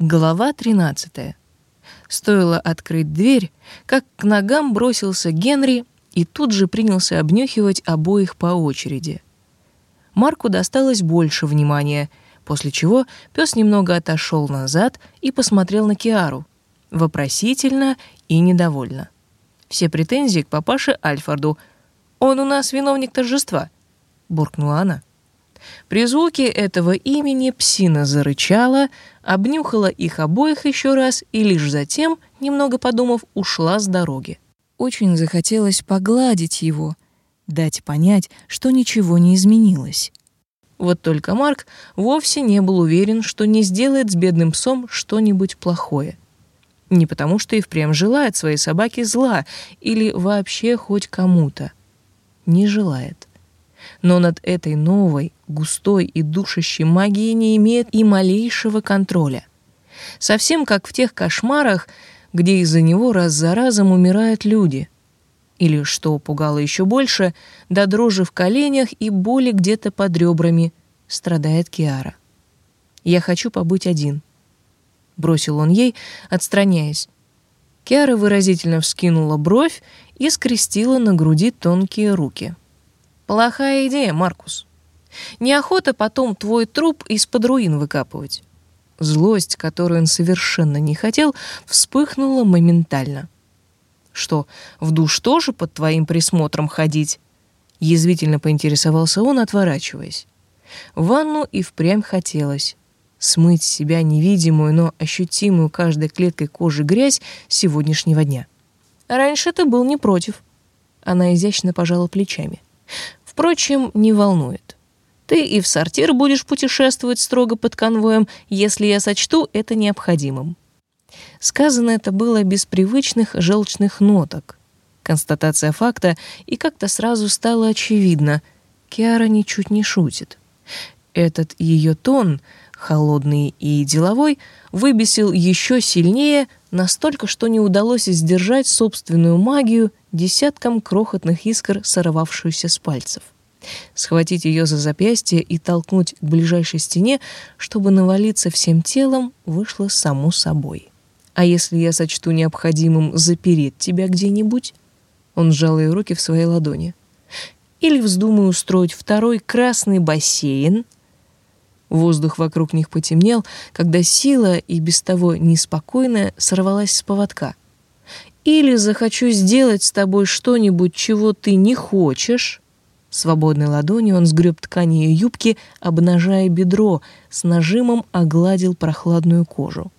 Глава 13. Стоило открыть дверь, как к ногам бросился Генри и тут же принялся обнюхивать обоих по очереди. Марку досталось больше внимания, после чего пес немного отошел назад и посмотрел на Киару, вопросительно и недовольно. Все претензии к папаше Альфорду. «Он у нас виновник торжества», — буркнула она. При звуке этого имени псина зарычала, обнюхала их обоих еще раз и лишь затем, немного подумав, ушла с дороги. Очень захотелось погладить его, дать понять, что ничего не изменилось. Вот только Марк вовсе не был уверен, что не сделает с бедным псом что-нибудь плохое. Не потому, что и впрямь желает своей собаке зла или вообще хоть кому-то. Не желает но над этой новой, густой и душащей магией не имеет и малейшего контроля. Совсем как в тех кошмарах, где из-за него раз за разом умирают люди. Или, что пугало еще больше, до дрожи в коленях и боли где-то под ребрами, страдает Киара. «Я хочу побыть один», — бросил он ей, отстраняясь. Киара выразительно вскинула бровь и скрестила на груди тонкие руки. Плохая идея, Маркус. Неохота потом твой труп из-под руин выкапывать. Злость, которую он совершенно не хотел, вспыхнула моментально. Что, в душ тоже под твоим присмотром ходить? Язвительно поинтересовался он, отворачиваясь. ванну и впрямь хотелось. Смыть с себя невидимую, но ощутимую каждой клеткой кожи грязь сегодняшнего дня. Раньше ты был не против. Она изящно пожала плечами. Впрочем, не волнует. Ты и в сортир будешь путешествовать строго под конвоем, если я сочту это необходимым. Сказано это было без привычных желчных ноток. Констатация факта, и как-то сразу стало очевидно. Киара ничуть не шутит. Этот ее тон, холодный и деловой, выбесил еще сильнее, настолько, что не удалось сдержать собственную магию десяткам крохотных искр, сорвавшуюся с пальцев. Схватить ее за запястье и толкнуть к ближайшей стене, чтобы навалиться всем телом, вышло само собой. «А если я сочту необходимым запереть тебя где-нибудь?» Он сжал ее руки в своей ладони. «Или вздумаю устроить второй красный бассейн?» Воздух вокруг них потемнел, когда сила, и без того неспокойная, сорвалась с поводка — или захочу сделать с тобой что-нибудь, чего ты не хочешь». Свободной ладонью он сгреб ткань ее юбки, обнажая бедро, с нажимом огладил прохладную кожу.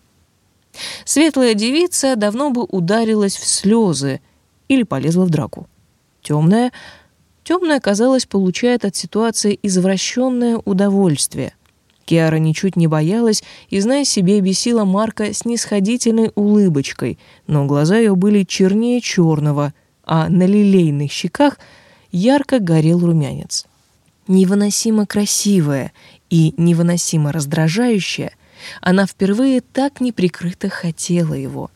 Светлая девица давно бы ударилась в слезы или полезла в драку. Темная, темная, казалось, получает от ситуации извращенное удовольствие. Киара ничуть не боялась и, зная себе, бесила Марка с нисходительной улыбочкой, но глаза ее были чернее черного, а на лилейных щеках ярко горел румянец. Невыносимо красивая и невыносимо раздражающая, она впервые так неприкрыто хотела его.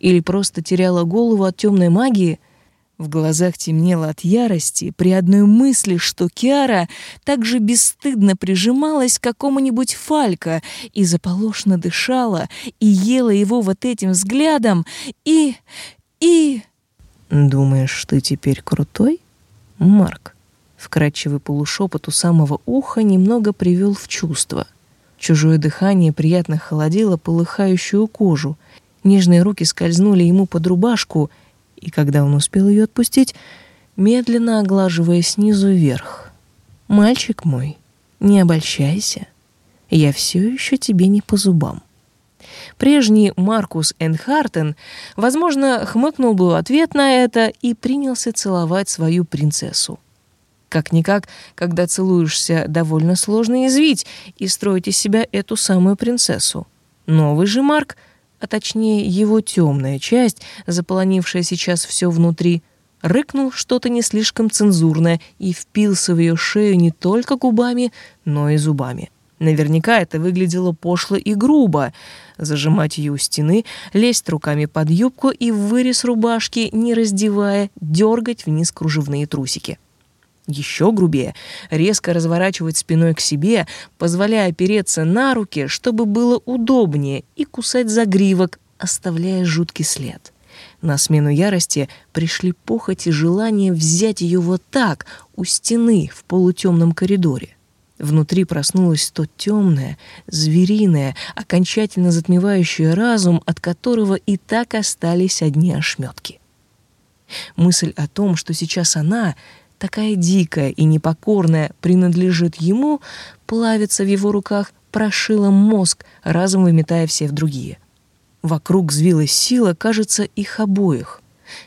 Или просто теряла голову от темной магии — в глазах темнело от ярости при одной мысли, что Киара так же бесстыдно прижималась к какому-нибудь Фалька и заполошно дышала, и ела его вот этим взглядом, и... и... «Думаешь, ты теперь крутой, Марк?» Вкрадчивый полушепот у самого уха немного привел в чувство. Чужое дыхание приятно холодило полыхающую кожу. Нежные руки скользнули ему под рубашку — и когда он успел ее отпустить, медленно оглаживая снизу вверх. «Мальчик мой, не обольщайся, я все еще тебе не по зубам». Прежний Маркус Энхартен, возможно, хмыкнул бы в ответ на это и принялся целовать свою принцессу. Как-никак, когда целуешься, довольно сложно извить и строить из себя эту самую принцессу. Новый же Марк — а точнее его темная часть, заполонившая сейчас все внутри, рыкнул что-то не слишком цензурное и впился в ее шею не только губами, но и зубами. Наверняка это выглядело пошло и грубо. Зажимать ее у стены, лезть руками под юбку и в вырез рубашки, не раздевая, дергать вниз кружевные трусики. Еще грубее, резко разворачивать спиной к себе, позволяя опереться на руки, чтобы было удобнее, и кусать загривок, оставляя жуткий след. На смену ярости пришли похоть и желание взять ее вот так, у стены, в полутемном коридоре. Внутри проснулось то темное, звериное, окончательно затмевающее разум, от которого и так остались одни ошметки. Мысль о том, что сейчас она, такая дикая и непокорная, принадлежит ему, плавится в его руках, прошила мозг, разом выметая все в другие. Вокруг взвилась сила, кажется, их обоих.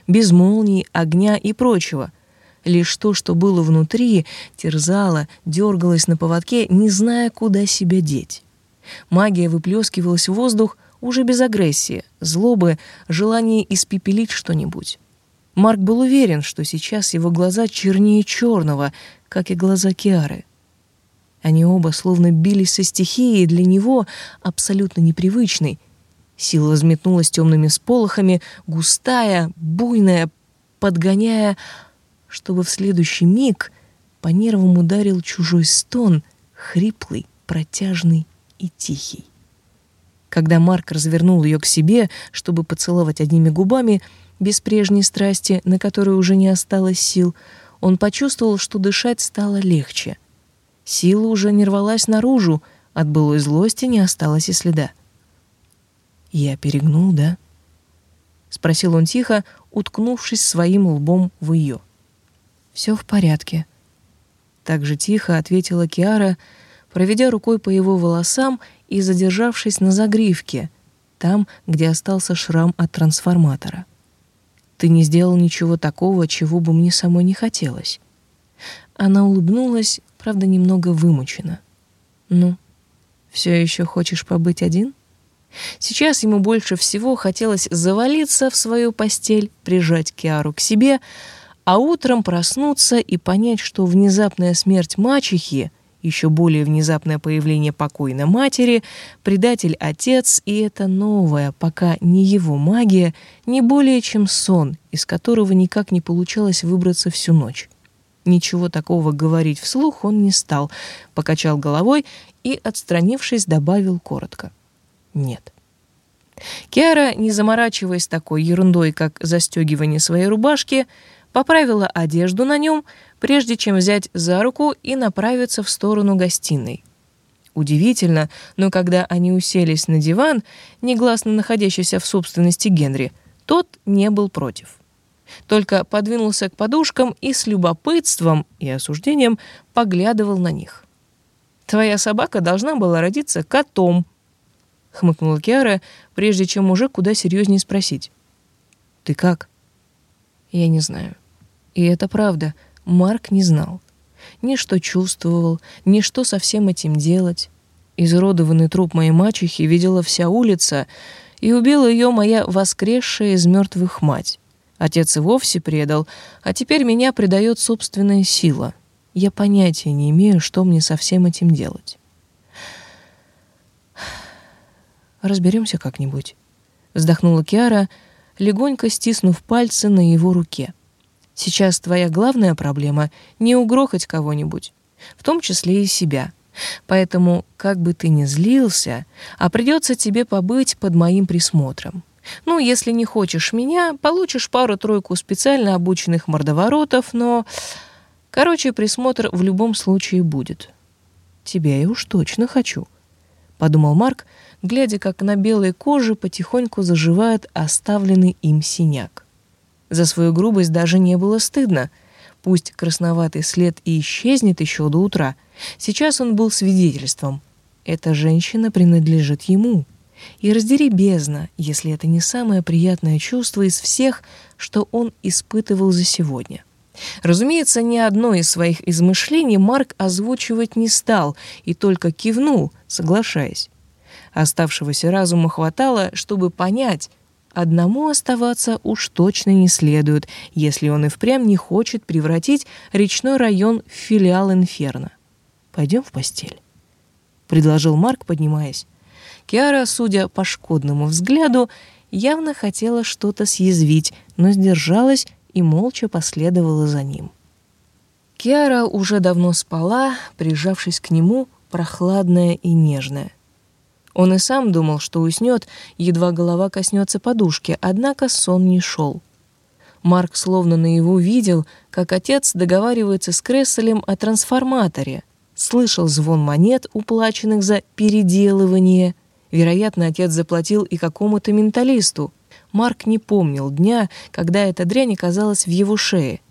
Без молний, огня и прочего — Лишь то, что было внутри, терзало, дергалось на поводке, не зная, куда себя деть. Магия выплескивалась в воздух уже без агрессии, злобы, желания испепелить что-нибудь. Марк был уверен, что сейчас его глаза чернее черного, как и глаза Киары. Они оба словно бились со стихией, для него абсолютно непривычной. Сила взметнулась темными сполохами, густая, буйная, подгоняя чтобы в следующий миг по нервам ударил чужой стон, хриплый, протяжный и тихий. Когда Марк развернул ее к себе, чтобы поцеловать одними губами, без прежней страсти, на которой уже не осталось сил, он почувствовал, что дышать стало легче. Сила уже не рвалась наружу, от былой злости не осталось и следа. «Я перегнул, да?» — спросил он тихо, уткнувшись своим лбом в ее. — все в порядке. Так же тихо ответила Киара, проведя рукой по его волосам и задержавшись на загривке, там, где остался шрам от трансформатора. Ты не сделал ничего такого, чего бы мне самой не хотелось. Она улыбнулась, правда, немного вымученно. Ну, все еще хочешь побыть один? Сейчас ему больше всего хотелось завалиться в свою постель, прижать Киару к себе, а утром проснуться и понять, что внезапная смерть мачехи, еще более внезапное появление покойной матери, предатель отец и это новая, пока не его магия, не более чем сон, из которого никак не получалось выбраться всю ночь. Ничего такого говорить вслух он не стал, покачал головой и, отстранившись, добавил коротко. «Нет». Киара, не заморачиваясь такой ерундой, как застегивание своей рубашки, поправила одежду на нем, прежде чем взять за руку и направиться в сторону гостиной. Удивительно, но когда они уселись на диван, негласно находящийся в собственности Генри, тот не был против. Только подвинулся к подушкам и с любопытством и осуждением поглядывал на них. «Твоя собака должна была родиться котом», — хмыкнула Киара, прежде чем уже куда серьезнее спросить. «Ты как?» «Я не знаю. И это правда, Марк не знал. Ни что чувствовал, ни что со всем этим делать. Изуродованный труп моей мачехи видела вся улица, и убила ее моя воскресшая из мертвых мать. Отец и вовсе предал, а теперь меня предает собственная сила. Я понятия не имею, что мне со всем этим делать. Разберемся как-нибудь. Вздохнула Киара, легонько стиснув пальцы на его руке. Сейчас твоя главная проблема — не угрохать кого-нибудь, в том числе и себя. Поэтому, как бы ты ни злился, а придется тебе побыть под моим присмотром. Ну, если не хочешь меня, получишь пару-тройку специально обученных мордоворотов, но... Короче, присмотр в любом случае будет. Тебя я уж точно хочу, — подумал Марк, глядя, как на белой коже потихоньку заживает оставленный им синяк. За свою грубость даже не было стыдно. Пусть красноватый след и исчезнет еще до утра, сейчас он был свидетельством. Эта женщина принадлежит ему. И раздери бездна, если это не самое приятное чувство из всех, что он испытывал за сегодня. Разумеется, ни одно из своих измышлений Марк озвучивать не стал и только кивнул, соглашаясь. Оставшегося разума хватало, чтобы понять, Одному оставаться уж точно не следует, если он и впрямь не хочет превратить речной район в филиал Инферно. «Пойдем в постель», — предложил Марк, поднимаясь. Киара, судя по шкодному взгляду, явно хотела что-то съязвить, но сдержалась и молча последовала за ним. Киара уже давно спала, прижавшись к нему, прохладная и нежная. Он и сам думал, что уснет, едва голова коснется подушки, однако сон не шел. Марк словно наяву видел, как отец договаривается с Кресселем о трансформаторе, слышал звон монет, уплаченных за переделывание. Вероятно, отец заплатил и какому-то менталисту. Марк не помнил дня, когда эта дрянь оказалась в его шее.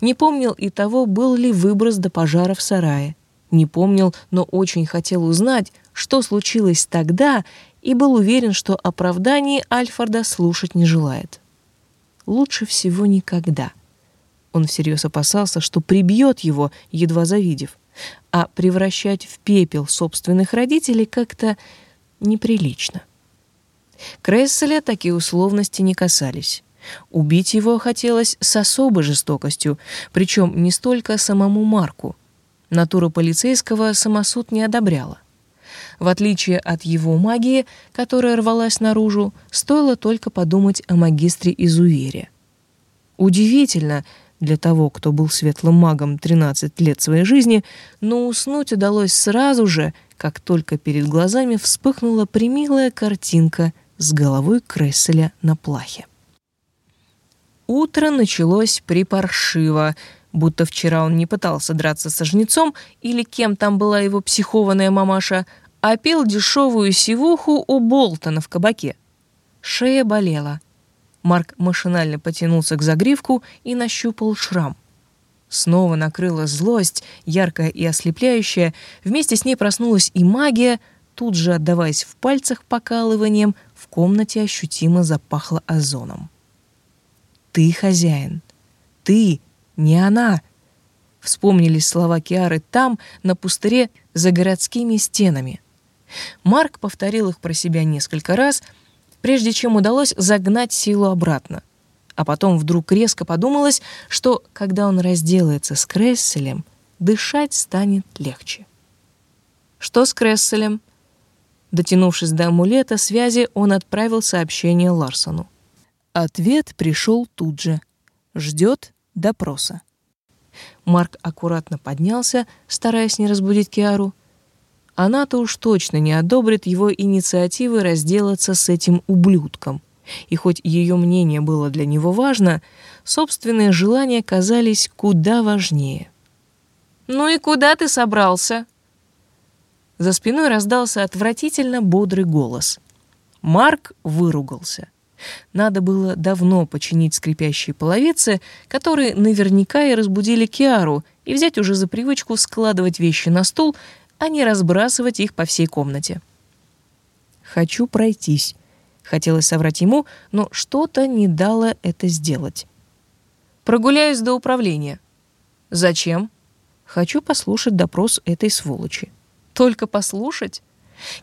Не помнил и того, был ли выброс до пожара в сарае. Не помнил, но очень хотел узнать, что случилось тогда, и был уверен, что оправданий Альфорда слушать не желает. Лучше всего никогда. Он всерьез опасался, что прибьет его, едва завидев. А превращать в пепел собственных родителей как-то неприлично. Кресселя такие условности не касались. Убить его хотелось с особой жестокостью, причем не столько самому Марку. Натура полицейского самосуд не одобряла. В отличие от его магии, которая рвалась наружу, стоило только подумать о магистре Изувере. Удивительно для того, кто был светлым магом 13 лет своей жизни, но уснуть удалось сразу же, как только перед глазами вспыхнула примилая картинка с головой Кресселя на плахе. Утро началось припаршиво, будто вчера он не пытался драться со жнецом или кем там была его психованная мамаша, а пил дешевую сивуху у Болтона в кабаке. Шея болела. Марк машинально потянулся к загривку и нащупал шрам. Снова накрыла злость, яркая и ослепляющая, вместе с ней проснулась и магия, тут же отдаваясь в пальцах покалыванием, в комнате ощутимо запахло озоном. Ты хозяин. Ты, не она. Вспомнились слова Киары там, на пустыре, за городскими стенами. Марк повторил их про себя несколько раз, прежде чем удалось загнать силу обратно. А потом вдруг резко подумалось, что, когда он разделается с Кресселем, дышать станет легче. Что с Кресселем? Дотянувшись до амулета связи, он отправил сообщение Ларсону. Ответ пришел тут же. Ждет допроса. Марк аккуратно поднялся, стараясь не разбудить Киару. Она-то уж точно не одобрит его инициативы разделаться с этим ублюдком. И хоть ее мнение было для него важно, собственные желания казались куда важнее. «Ну и куда ты собрался?» За спиной раздался отвратительно бодрый голос. Марк выругался. Надо было давно починить скрипящие половицы, которые наверняка и разбудили Киару, и взять уже за привычку складывать вещи на стул, а не разбрасывать их по всей комнате. «Хочу пройтись», — хотелось соврать ему, но что-то не дало это сделать. «Прогуляюсь до управления». «Зачем?» «Хочу послушать допрос этой сволочи». «Только послушать?»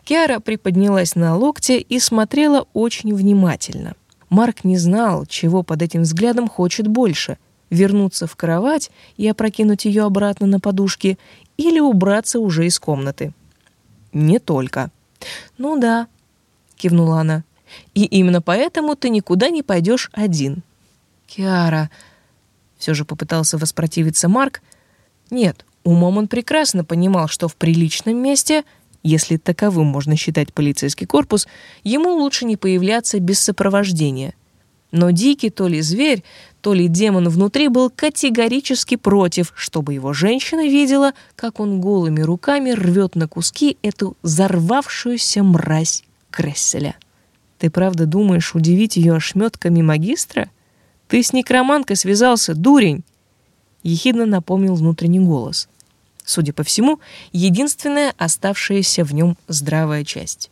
Киара приподнялась на локте и смотрела очень внимательно. Марк не знал, чего под этим взглядом хочет больше — вернуться в кровать и опрокинуть ее обратно на подушки или убраться уже из комнаты. «Не только». «Ну да», — кивнула она. «И именно поэтому ты никуда не пойдешь один». «Киара...» — все же попытался воспротивиться Марк. «Нет, умом он прекрасно понимал, что в приличном месте если таковым можно считать полицейский корпус, ему лучше не появляться без сопровождения. Но Дикий то ли зверь, то ли демон внутри был категорически против, чтобы его женщина видела, как он голыми руками рвет на куски эту взорвавшуюся мразь Кресселя. Ты правда думаешь удивить ее ошметками магистра? Ты с некроманкой связался, дурень!» Ехидно напомнил внутренний голос судя по всему, единственная оставшаяся в нем здравая часть.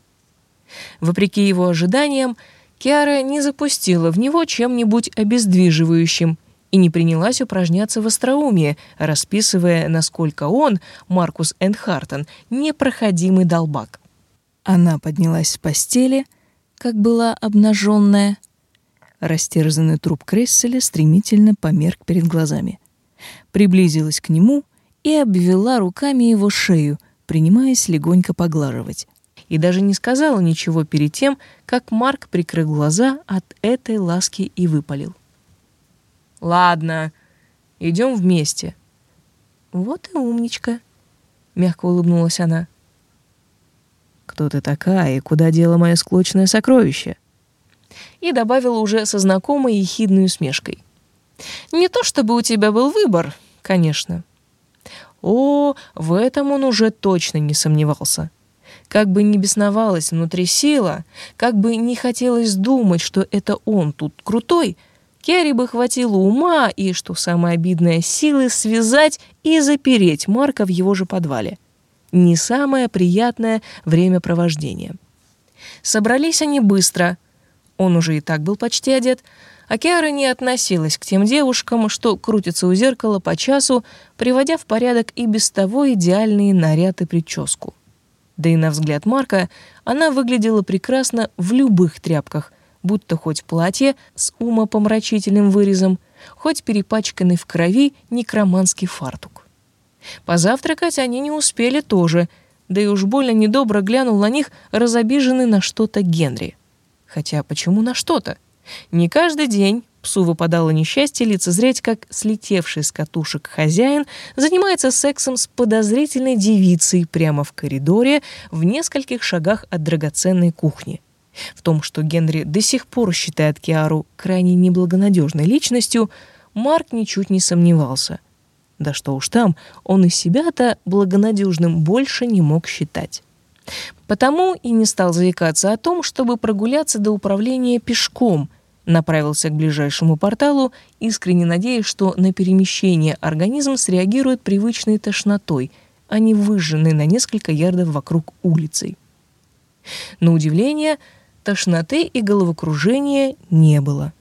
Вопреки его ожиданиям, Киара не запустила в него чем-нибудь обездвиживающим и не принялась упражняться в остроумии, расписывая, насколько он, Маркус Эндхартен, непроходимый долбак. Она поднялась с постели, как была обнаженная. Растерзанный труп Кресселя стремительно померк перед глазами. Приблизилась к нему и обвела руками его шею, принимаясь легонько поглаживать. И даже не сказала ничего перед тем, как Марк прикрыл глаза от этой ласки и выпалил. «Ладно, идем вместе». Вот и умничка, мягко улыбнулась она. Кто ты такая и куда дело мое склочное сокровище? И добавила уже со знакомой ехидной усмешкой. Не то чтобы у тебя был выбор, конечно. О, в этом он уже точно не сомневался. Как бы ни бесновалась внутри сила, как бы не хотелось думать, что это он тут крутой, Керри бы хватило ума и, что самое обидное, силы связать и запереть Марка в его же подвале. Не самое приятное времяпровождение. Собрались они быстро. Он уже и так был почти одет, а Киара не относилась к тем девушкам, что крутятся у зеркала по часу, приводя в порядок и без того идеальные наряд и прическу. Да и на взгляд Марка она выглядела прекрасно в любых тряпках, будто хоть платье с умопомрачительным вырезом, хоть перепачканный в крови некроманский фартук. Позавтракать они не успели тоже, да и уж больно недобро глянул на них разобиженный на что-то Генри. Хотя почему на что-то? Не каждый день Псу выпадало несчастье лицезреть, как слетевший с катушек хозяин занимается сексом с подозрительной девицей прямо в коридоре в нескольких шагах от драгоценной кухни. В том, что Генри до сих пор считает Киару крайне неблагонадежной личностью, Марк ничуть не сомневался. Да что уж там, он и себя-то благонадежным больше не мог считать. Потому и не стал заикаться о том, чтобы прогуляться до управления пешком – Направился к ближайшему порталу, искренне надеясь, что на перемещение организм среагирует привычной тошнотой, а не выжженной на несколько ярдов вокруг улицей. На удивление, тошноты и головокружения не было.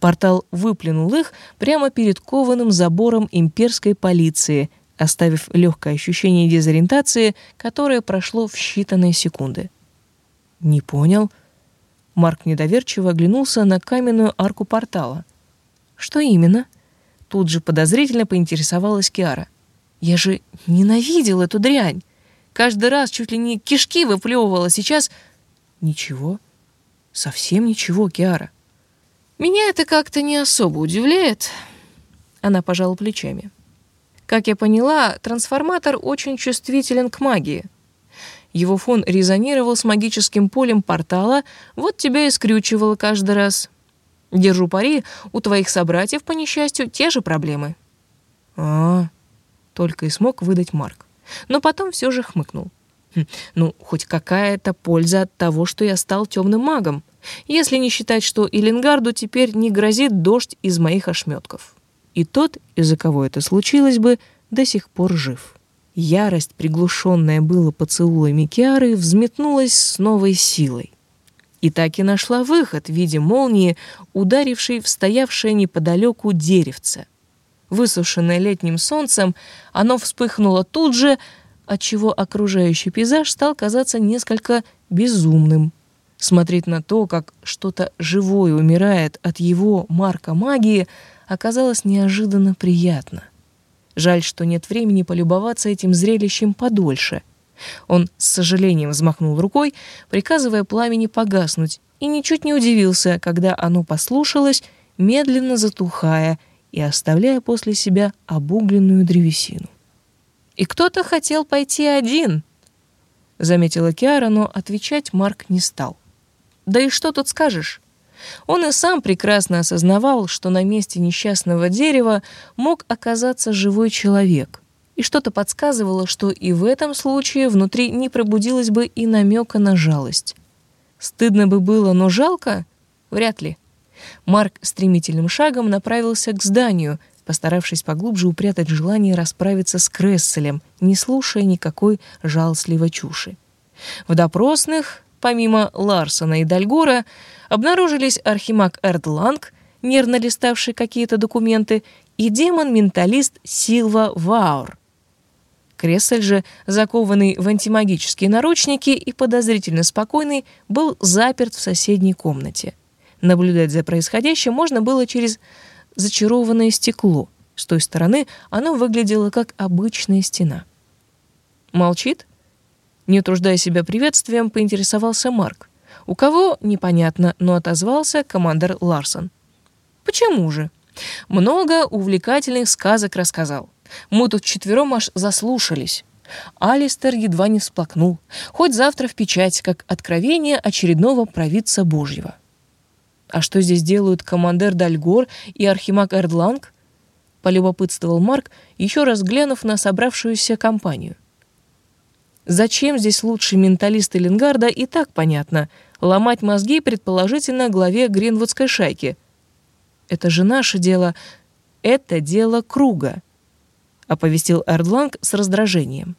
Портал выплюнул их прямо перед кованым забором имперской полиции, оставив легкое ощущение дезориентации, которое прошло в считанные секунды. «Не понял», Марк недоверчиво оглянулся на каменную арку портала. «Что именно?» Тут же подозрительно поинтересовалась Киара. «Я же ненавидел эту дрянь. Каждый раз чуть ли не кишки выплевывала, сейчас...» «Ничего. Совсем ничего, Киара». «Меня это как-то не особо удивляет». Она пожала плечами. «Как я поняла, трансформатор очень чувствителен к магии. Его фон резонировал с магическим полем портала, вот тебя и скрючивало каждый раз. Держу пари, у твоих собратьев, по несчастью, те же проблемы. А, только и смог выдать Марк. Но потом все же хмыкнул. Хм, ну, хоть какая-то польза от того, что я стал темным магом, если не считать, что Илингарду теперь не грозит дождь из моих ошметков. И тот, из-за кого это случилось бы, до сих пор жив. Ярость, приглушенная было поцелуями Киары, взметнулась с новой силой. И так и нашла выход в виде молнии, ударившей в стоявшее неподалеку деревце. Высушенное летним солнцем, оно вспыхнуло тут же, отчего окружающий пейзаж стал казаться несколько безумным. Смотреть на то, как что-то живое умирает от его марка магии, оказалось неожиданно приятно. Жаль, что нет времени полюбоваться этим зрелищем подольше. Он с сожалением взмахнул рукой, приказывая пламени погаснуть, и ничуть не удивился, когда оно послушалось, медленно затухая и оставляя после себя обугленную древесину. «И кто-то хотел пойти один», — заметила Киара, но отвечать Марк не стал. «Да и что тут скажешь? Он и сам прекрасно осознавал, что на месте несчастного дерева мог оказаться живой человек. И что-то подсказывало, что и в этом случае внутри не пробудилось бы и намека на жалость. Стыдно бы было, но жалко? Вряд ли. Марк стремительным шагом направился к зданию, постаравшись поглубже упрятать желание расправиться с Кресселем, не слушая никакой жалостливой чуши. В допросных, помимо Ларсона и Дальгора, обнаружились архимаг Эрдланг, нервно листавший какие-то документы, и демон-менталист Силва Ваур. Крессель же, закованный в антимагические наручники и подозрительно спокойный, был заперт в соседней комнате. Наблюдать за происходящим можно было через зачарованное стекло. С той стороны оно выглядело как обычная стена. «Молчит?» Не утруждая себя приветствием, поинтересовался Марк. У кого — непонятно, но отозвался командир Ларсон. «Почему же?» Много увлекательных сказок рассказал. Мы тут четвером аж заслушались. Алистер едва не всплакнул. Хоть завтра в печать, как откровение очередного провидца Божьего. А что здесь делают командир Дальгор и архимаг Эрдланг? Полюбопытствовал Марк, еще раз глянув на собравшуюся компанию. Зачем здесь лучший менталист Ленгарда и так понятно. Ломать мозги, предположительно, главе Гринвудской шайки. Это же наше дело. Это дело круга. — оповестил Эрдланг с раздражением.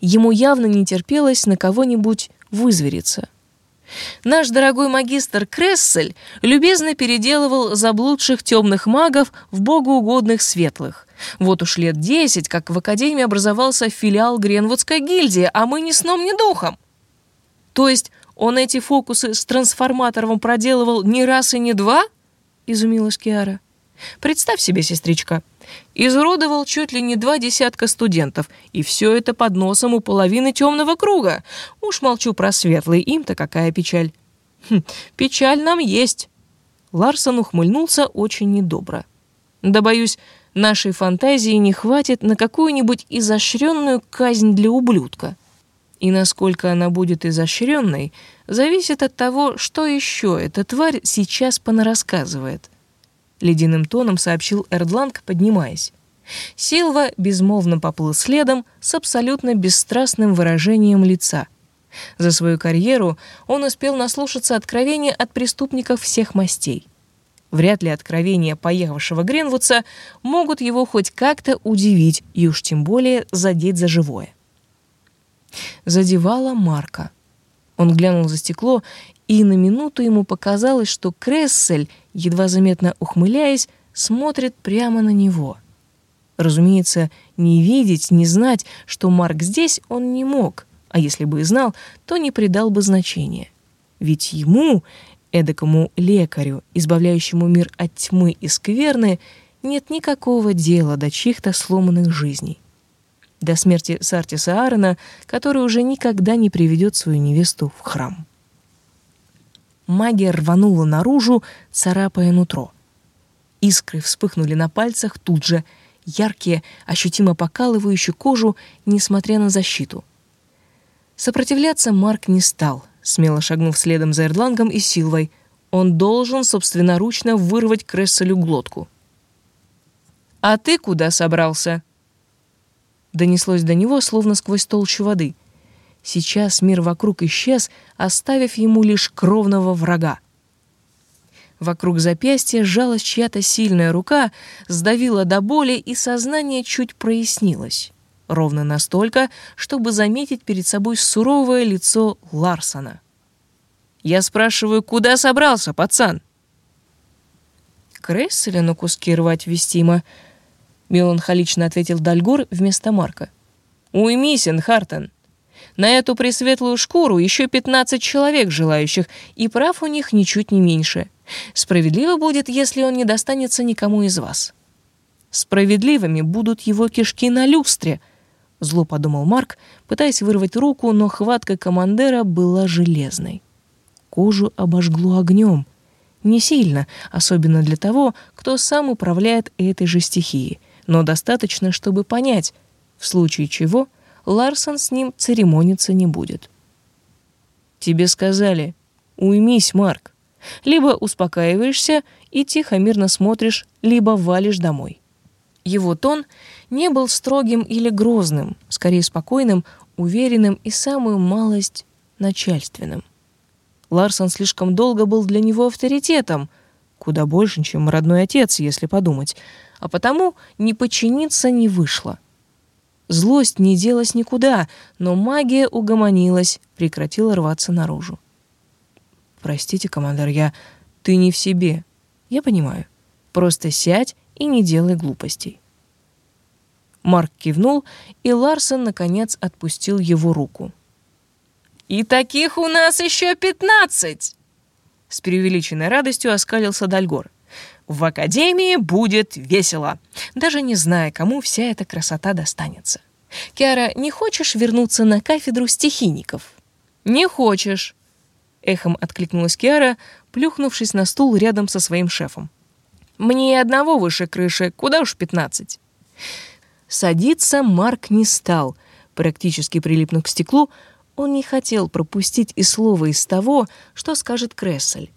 Ему явно не терпелось на кого-нибудь вызвериться. Наш дорогой магистр Крессель любезно переделывал заблудших темных магов в богоугодных светлых. Вот уж лет десять, как в Академии образовался филиал Гренвудской гильдии, а мы ни сном, ни духом. То есть он эти фокусы с трансформатором проделывал не раз и не два? Изумилась Киара. Представь себе, сестричка, изуродовал чуть ли не два десятка студентов, и все это под носом у половины темного круга. Уж молчу про светлые, им-то какая печаль. Хм, печаль нам есть. Ларсон ухмыльнулся очень недобро. Да, боюсь, нашей фантазии не хватит на какую-нибудь изощренную казнь для ублюдка. И насколько она будет изощренной, зависит от того, что еще эта тварь сейчас понарассказывает ледяным тоном сообщил Эрдланг, поднимаясь. Силва безмолвно поплыл следом с абсолютно бесстрастным выражением лица. За свою карьеру он успел наслушаться откровения от преступников всех мастей. Вряд ли откровения поехавшего Гренвудса могут его хоть как-то удивить и уж тем более задеть за живое. Задевала Марка. Он глянул за стекло и на минуту ему показалось, что Крессель, едва заметно ухмыляясь, смотрит прямо на него. Разумеется, не видеть, не знать, что Марк здесь, он не мог, а если бы и знал, то не придал бы значения. Ведь ему, эдакому лекарю, избавляющему мир от тьмы и скверны, нет никакого дела до чьих-то сломанных жизней. До смерти Сартиса Аарона, который уже никогда не приведет свою невесту в храм магия рванула наружу, царапая нутро. Искры вспыхнули на пальцах тут же, яркие, ощутимо покалывающие кожу, несмотря на защиту. Сопротивляться Марк не стал, смело шагнув следом за Эрдлангом и Силвой. Он должен собственноручно вырвать Кресселю глотку. «А ты куда собрался?» Донеслось до него, словно сквозь толщу воды. Сейчас мир вокруг исчез, оставив ему лишь кровного врага. Вокруг запястья сжалась чья-то сильная рука, сдавила до боли, и сознание чуть прояснилось. Ровно настолько, чтобы заметить перед собой суровое лицо Ларсона. «Я спрашиваю, куда собрался, пацан?» «Кресселя на куски рвать вестимо», — меланхолично ответил Дальгор вместо Марка. «Уймись, Энхартен. На эту пресветлую шкуру еще 15 человек желающих, и прав у них ничуть не меньше. Справедливо будет, если он не достанется никому из вас. Справедливыми будут его кишки на люстре, зло подумал Марк, пытаясь вырвать руку, но хватка командира была железной. Кожу обожгло огнем. Не сильно, особенно для того, кто сам управляет этой же стихией, но достаточно, чтобы понять, в случае чего — Ларсон с ним церемониться не будет. Тебе сказали, уймись, Марк. Либо успокаиваешься и тихо мирно смотришь, либо валишь домой. Его тон не был строгим или грозным, скорее спокойным, уверенным и самую малость начальственным. Ларсон слишком долго был для него авторитетом, куда больше, чем родной отец, если подумать, а потому не подчиниться не вышло. Злость не делась никуда, но магия угомонилась, прекратила рваться наружу. «Простите, командор, я... Ты не в себе. Я понимаю. Просто сядь и не делай глупостей». Марк кивнул, и Ларсон, наконец, отпустил его руку. «И таких у нас еще пятнадцать!» С преувеличенной радостью оскалился Дальгор. В академии будет весело, даже не зная, кому вся эта красота достанется. Киара, не хочешь вернуться на кафедру стихийников? Не хочешь, эхом откликнулась Киара, плюхнувшись на стул рядом со своим шефом. Мне и одного выше крыши, куда уж пятнадцать. Садиться Марк не стал, практически прилипнув к стеклу, он не хотел пропустить и слова из того, что скажет Крессель.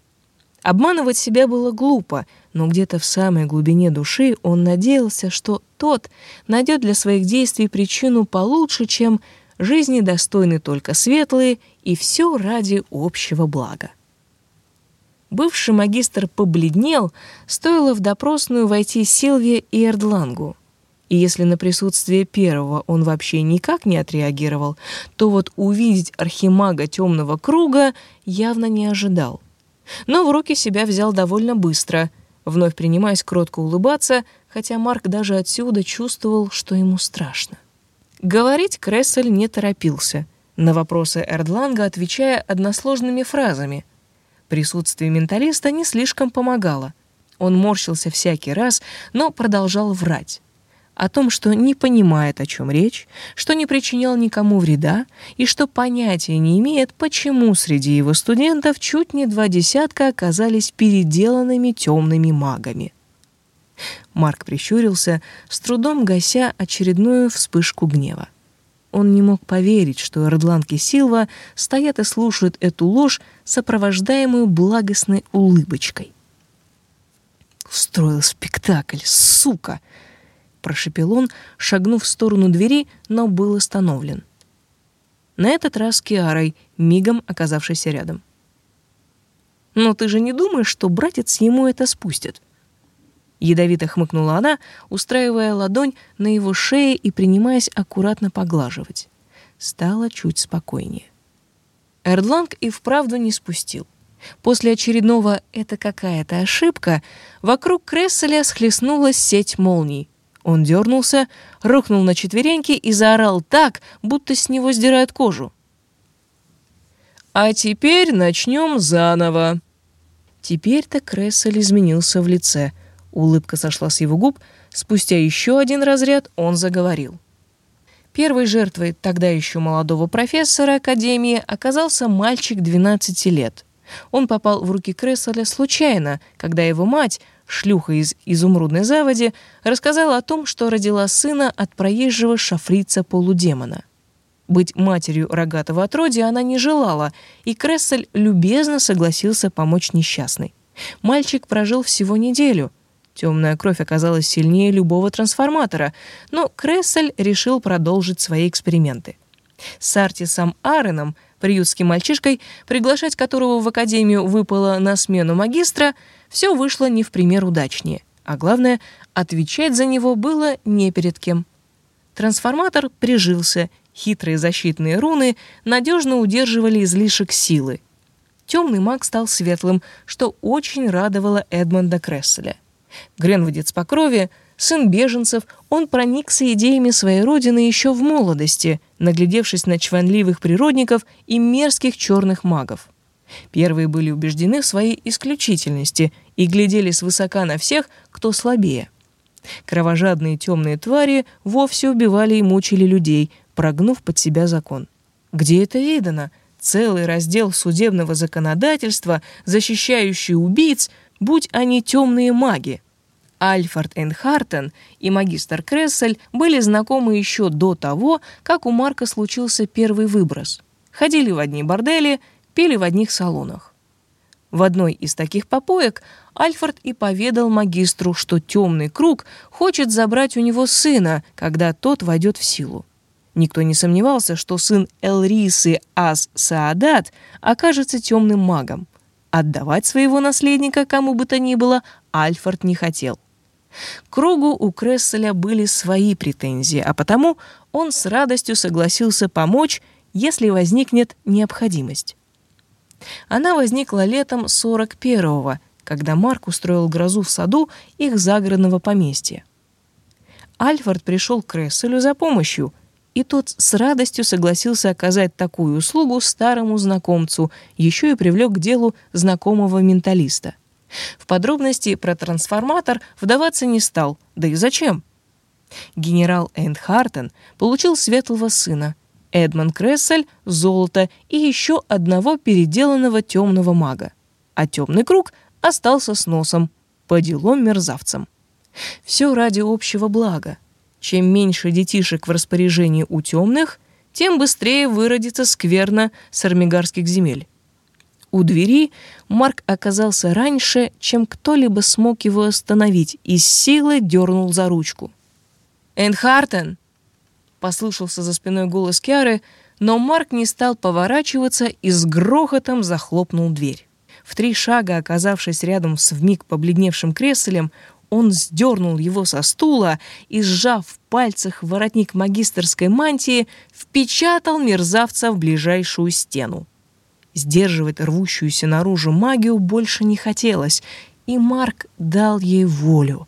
Обманывать себя было глупо, но где-то в самой глубине души он надеялся, что тот найдет для своих действий причину получше, чем жизни достойны только светлые, и все ради общего блага. Бывший магистр побледнел, стоило в допросную войти Силвия и Эрдлангу. И если на присутствие первого он вообще никак не отреагировал, то вот увидеть архимага темного круга явно не ожидал но в руки себя взял довольно быстро, вновь принимаясь кротко улыбаться, хотя Марк даже отсюда чувствовал, что ему страшно. Говорить Крессель не торопился, на вопросы Эрдланга отвечая односложными фразами. Присутствие менталиста не слишком помогало. Он морщился всякий раз, но продолжал врать о том, что не понимает, о чем речь, что не причинял никому вреда и что понятия не имеет, почему среди его студентов чуть не два десятка оказались переделанными темными магами. Марк прищурился, с трудом гася очередную вспышку гнева. Он не мог поверить, что Эрдланки Силва стоят и слушают эту ложь, сопровождаемую благостной улыбочкой. «Устроил спектакль, сука!» Прошепел он, шагнув в сторону двери, но был остановлен. На этот раз Киарой, мигом оказавшийся рядом. «Но ты же не думаешь, что братец ему это спустит?» Ядовито хмыкнула она, устраивая ладонь на его шее и принимаясь аккуратно поглаживать. Стало чуть спокойнее. Эрдланг и вправду не спустил. После очередного «это какая-то ошибка» вокруг Кресселя схлестнулась сеть молний. Он дернулся, рухнул на четвереньки и заорал так, будто с него сдирают кожу. «А теперь начнем заново». Теперь-то Крессель изменился в лице. Улыбка сошла с его губ. Спустя еще один разряд он заговорил. Первой жертвой тогда еще молодого профессора Академии оказался мальчик 12 лет. Он попал в руки Кресселя случайно, когда его мать, шлюха из изумрудной заводи, рассказала о том, что родила сына от проезжего шафрица-полудемона. Быть матерью рогатого отродья она не желала, и Крессель любезно согласился помочь несчастной. Мальчик прожил всего неделю. Темная кровь оказалась сильнее любого трансформатора, но Крессель решил продолжить свои эксперименты. С Артисом Ареном, приютским мальчишкой, приглашать которого в академию выпало на смену магистра – все вышло не в пример удачнее, а главное, отвечать за него было не перед кем. Трансформатор прижился, хитрые защитные руны надежно удерживали излишек силы. Темный маг стал светлым, что очень радовало Эдмонда Кресселя. Гренвудец по крови, сын беженцев, он проникся идеями своей родины еще в молодости, наглядевшись на чванливых природников и мерзких черных магов. Первые были убеждены в своей исключительности и глядели свысока на всех, кто слабее. Кровожадные темные твари вовсе убивали и мучили людей, прогнув под себя закон. Где это видано? Целый раздел судебного законодательства, защищающий убийц, будь они темные маги. Альфред Энхартен и магистр Крессель были знакомы еще до того, как у Марка случился первый выброс. Ходили в одни бордели – пели в одних салонах. В одной из таких попоек Альфред и поведал магистру, что темный круг хочет забрать у него сына, когда тот войдет в силу. Никто не сомневался, что сын Элрисы Ас Саадат окажется темным магом. Отдавать своего наследника кому бы то ни было Альфред не хотел. кругу у Кресселя были свои претензии, а потому он с радостью согласился помочь, если возникнет необходимость. Она возникла летом 41-го, когда Марк устроил грозу в саду их загородного поместья. Альфред пришел к Кресселю за помощью, и тот с радостью согласился оказать такую услугу старому знакомцу, еще и привлек к делу знакомого менталиста. В подробности про трансформатор вдаваться не стал, да и зачем? Генерал Эндхартен получил светлого сына — Эдмон Крессель, золото и еще одного переделанного темного мага. А темный круг остался с носом, по делам мерзавцам. Все ради общего блага. Чем меньше детишек в распоряжении у темных, тем быстрее выродится скверно с армигарских земель. У двери Марк оказался раньше, чем кто-либо смог его остановить, и с силой дернул за ручку. «Эйнхартен!» — послышался за спиной голос Киары, но Марк не стал поворачиваться и с грохотом захлопнул дверь. В три шага, оказавшись рядом с вмиг побледневшим креслем, он сдернул его со стула и, сжав в пальцах воротник магистерской мантии, впечатал мерзавца в ближайшую стену. Сдерживать рвущуюся наружу магию больше не хотелось, и Марк дал ей волю.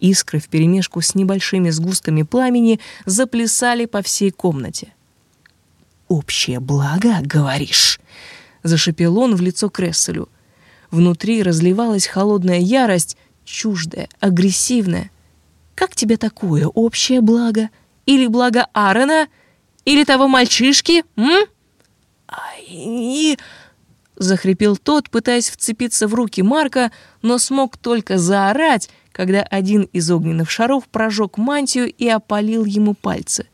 Искры вперемешку с небольшими сгустками пламени заплясали по всей комнате. «Общее благо, говоришь?» — зашипел он в лицо Кресселю. Внутри разливалась холодная ярость, чуждая, агрессивная. «Как тебе такое общее благо? Или благо Аарона? Или того мальчишки, м?» «Ай!» — захрипел тот, пытаясь вцепиться в руки Марка, но смог только заорать, когда один из огненных шаров прожег мантию и опалил ему пальцы.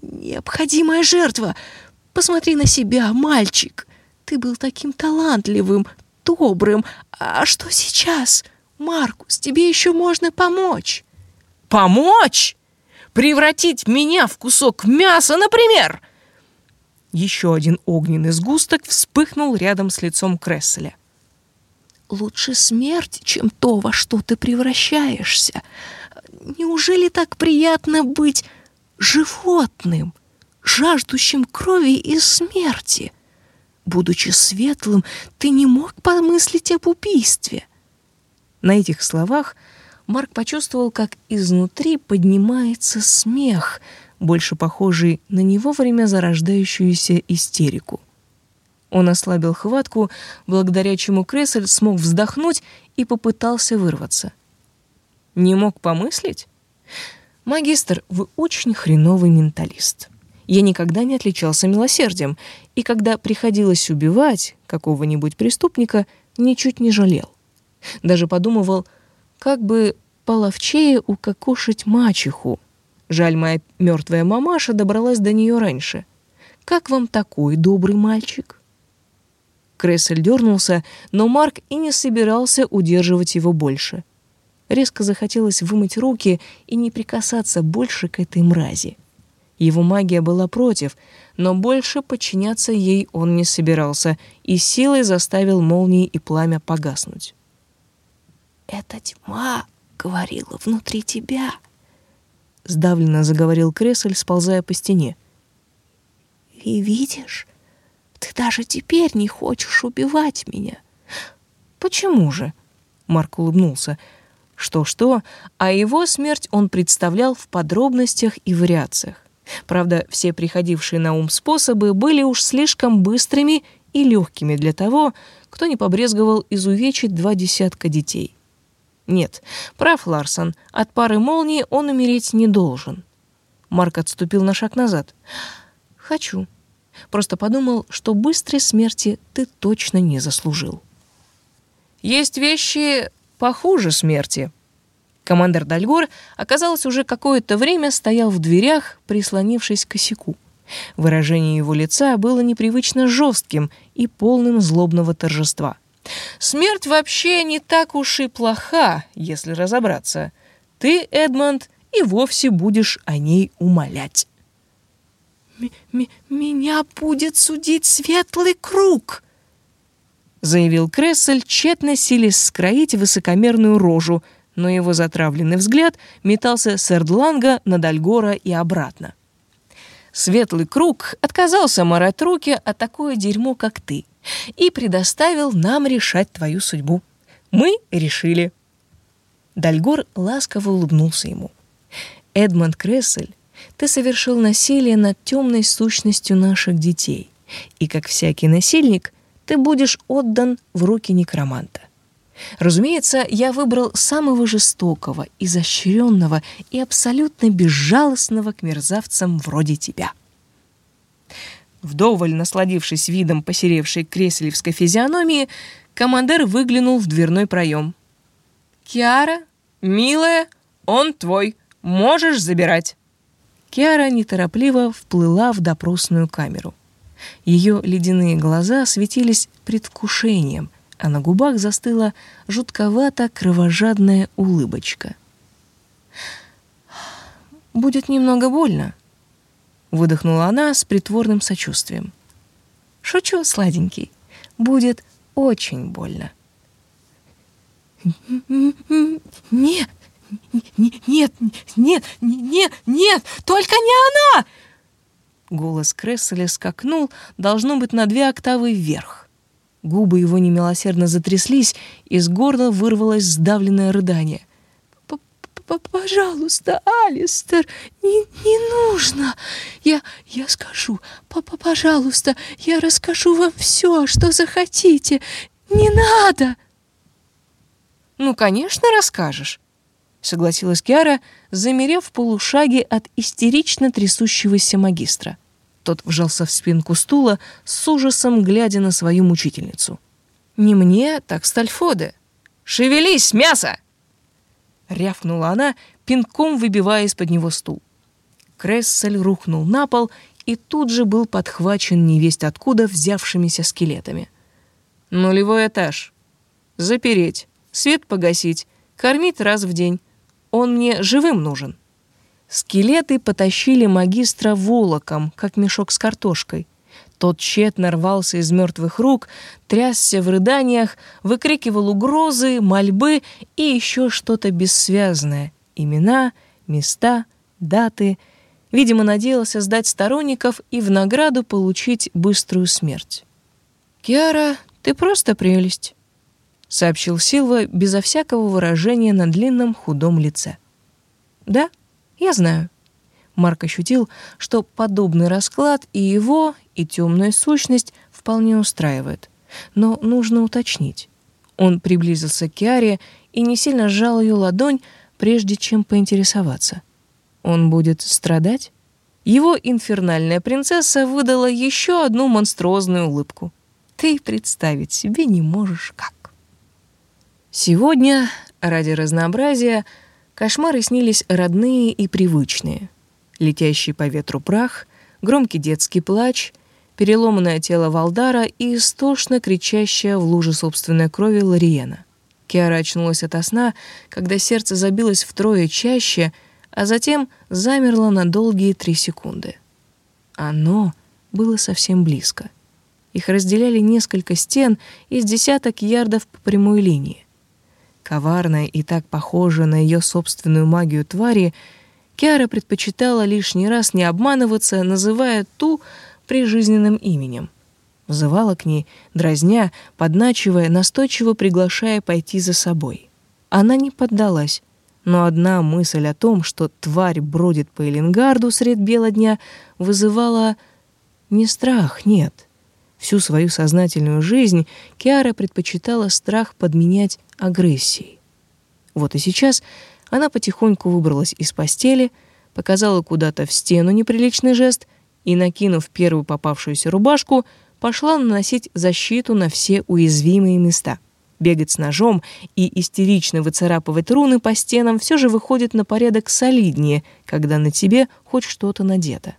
«Необходимая жертва! Посмотри на себя, мальчик! Ты был таким талантливым, добрым. А что сейчас? Маркус, тебе еще можно помочь. Помочь? Превратить меня в кусок мяса, например? Еще один огненный сгусток вспыхнул рядом с лицом Кресселя. Лучше смерть, чем то, во что ты превращаешься. Неужели так приятно быть животным, жаждущим крови и смерти? Будучи светлым, ты не мог помыслить об убийстве. На этих словах Марк почувствовал, как изнутри поднимается смех, больше похожий на него время зарождающуюся истерику. Он ослабил хватку, благодаря чему Крессель смог вздохнуть и попытался вырваться. «Не мог помыслить?» «Магистр, вы очень хреновый менталист». Я никогда не отличался милосердием, и когда приходилось убивать какого-нибудь преступника, ничуть не жалел. Даже подумывал, как бы половчее укокошить мачеху. Жаль, моя мертвая мамаша добралась до нее раньше. Как вам такой добрый мальчик? Крессель дернулся, но Марк и не собирался удерживать его больше. Резко захотелось вымыть руки и не прикасаться больше к этой мрази. Его магия была против, но больше подчиняться ей он не собирался и силой заставил молнии и пламя погаснуть. «Эта тьма говорила внутри тебя», — сдавленно заговорил Кресль, сползая по стене. «И видишь, ты даже теперь не хочешь убивать меня». «Почему же?» — Марк улыбнулся. Что-что, а его смерть он представлял в подробностях и вариациях. Правда, все приходившие на ум способы были уж слишком быстрыми и легкими для того, кто не побрезговал изувечить два десятка детей. Нет, прав Ларсон, от пары молний он умереть не должен. Марк отступил на шаг назад. «Хочу. Просто подумал, что быстрой смерти ты точно не заслужил». «Есть вещи похуже смерти», Командор Дальгор, оказалось, уже какое-то время стоял в дверях, прислонившись к косяку. Выражение его лица было непривычно жестким и полным злобного торжества. «Смерть вообще не так уж и плоха, если разобраться. Ты, Эдмонд, и вовсе будешь о ней умолять». «Меня будет судить светлый круг», — заявил Крессель, тщетно силясь скроить высокомерную рожу — но его затравленный взгляд метался с Эрдланга на Дальгора и обратно. Светлый круг отказался марать руки от такое дерьмо, как ты, и предоставил нам решать твою судьбу. Мы решили. Дальгор ласково улыбнулся ему. Эдмонд Крессель, ты совершил насилие над темной сущностью наших детей, и, как всякий насильник, ты будешь отдан в руки некроманта. Разумеется, я выбрал самого жестокого, изощренного и абсолютно безжалостного к мерзавцам вроде тебя. Вдоволь насладившись видом посеревшей креслевской физиономии, командир выглянул в дверной проем. «Киара, милая, он твой, Можешь забирать». Киара неторопливо вплыла в допросную камеру. Ее ледяные глаза светились предвкушением, а на губах застыла жутковато-кровожадная улыбочка. «Будет немного больно», — выдохнула она с притворным сочувствием. «Шучу, сладенький. Будет очень больно». «Нет, нет, нет, нет, нет, только не она!» Голос Кресселя скакнул, должно быть, на две октавы вверх. Губы его немилосердно затряслись, из горла вырвалось сдавленное рыдание. «Пожалуйста, Алистер, не, не нужно. Я, я скажу, папа, пожалуйста, я расскажу вам все, что захотите. Не надо!» «Ну, конечно, расскажешь», — согласилась Киара, замерев в полушаге от истерично трясущегося магистра. Тот вжался в спинку стула, с ужасом глядя на свою мучительницу. «Не мне, так Стальфоде. Шевелись, мясо!» Рявкнула она, пинком выбивая из-под него стул. Крессель рухнул на пол и тут же был подхвачен невесть откуда взявшимися скелетами. «Нулевой этаж. Запереть свет погасить, кормить раз в день. Он мне живым нужен. Скелеты потащили магистра волоком, как мешок с картошкой. Тот тщетно рвался из мертвых рук, трясся в рыданиях, выкрикивал угрозы, мольбы и еще что-то бессвязное. Имена, места, даты. Видимо, надеялся сдать сторонников и в награду получить быструю смерть. «Киара, ты просто прелесть», — сообщил Силва безо всякого выражения на длинном худом лице. «Да, я знаю». Марк ощутил, что подобный расклад и его, и темная сущность вполне устраивает. Но нужно уточнить. Он приблизился к Киаре и не сильно сжал ее ладонь, прежде чем поинтересоваться. Он будет страдать? Его инфернальная принцесса выдала еще одну монструозную улыбку. Ты представить себе не можешь как. Сегодня, ради разнообразия, кошмары снились родные и привычные. Летящий по ветру прах, громкий детский плач, переломанное тело Валдара и истошно кричащая в луже собственной крови Лориена. Киара очнулась ото сна, когда сердце забилось втрое чаще, а затем замерло на долгие три секунды. Оно было совсем близко. Их разделяли несколько стен из десяток ярдов по прямой линии. Коварная и так похожая на ее собственную магию твари, Киара предпочитала лишний раз не обманываться, называя ту прижизненным именем. Взывала к ней, дразня, подначивая, настойчиво приглашая пойти за собой. Она не поддалась, но одна мысль о том, что тварь бродит по Эленгарду средь бела дня, вызывала не страх, нет. Всю свою сознательную жизнь Киара предпочитала страх подменять агрессией. Вот и сейчас она потихоньку выбралась из постели, показала куда-то в стену неприличный жест и, накинув первую попавшуюся рубашку, пошла наносить защиту на все уязвимые места. Бегать с ножом и истерично выцарапывать руны по стенам все же выходит на порядок солиднее, когда на тебе хоть что-то надето.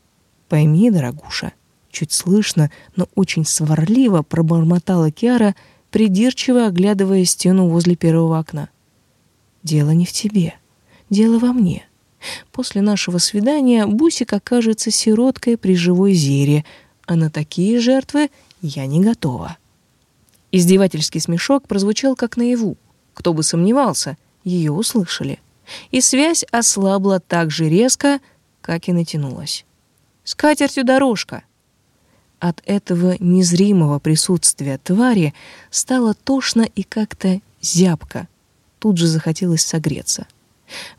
Пойми, дорогуша, чуть слышно, но очень сварливо пробормотала Киара, придирчиво оглядывая стену возле первого окна. «Дело не в тебе. Дело во мне. После нашего свидания Бусик окажется сироткой при живой зере, а на такие жертвы я не готова». Издевательский смешок прозвучал как наяву. Кто бы сомневался, ее услышали. И связь ослабла так же резко, как и натянулась. «С катертью дорожка!» От этого незримого присутствия твари стало тошно и как-то зябко. Тут же захотелось согреться.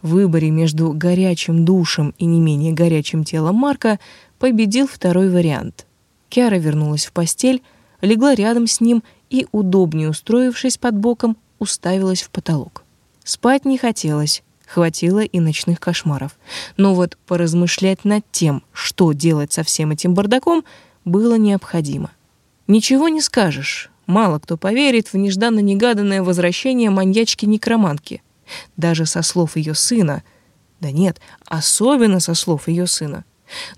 В выборе между горячим душем и не менее горячим телом Марка победил второй вариант. Киара вернулась в постель, легла рядом с ним и, удобнее устроившись под боком, уставилась в потолок. Спать не хотелось, хватило и ночных кошмаров. Но вот поразмышлять над тем, что делать со всем этим бардаком — было необходимо. Ничего не скажешь. Мало кто поверит в нежданно-негаданное возвращение маньячки-некромантки. Даже со слов ее сына. Да нет, особенно со слов ее сына.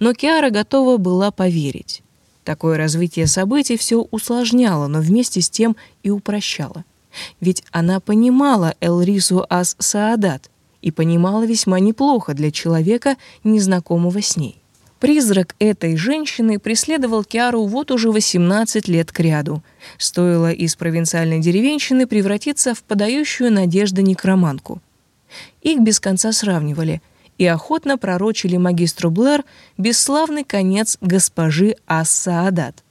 Но Киара готова была поверить. Такое развитие событий все усложняло, но вместе с тем и упрощало. Ведь она понимала Элрису Ас Саадат и понимала весьма неплохо для человека, незнакомого с ней. Призрак этой женщины преследовал Киару вот уже 18 лет кряду. Стоило из провинциальной деревенщины превратиться в подающую надежды некроманку. Их без конца сравнивали и охотно пророчили магистру Блэр бесславный конец госпожи Ас-Саадат.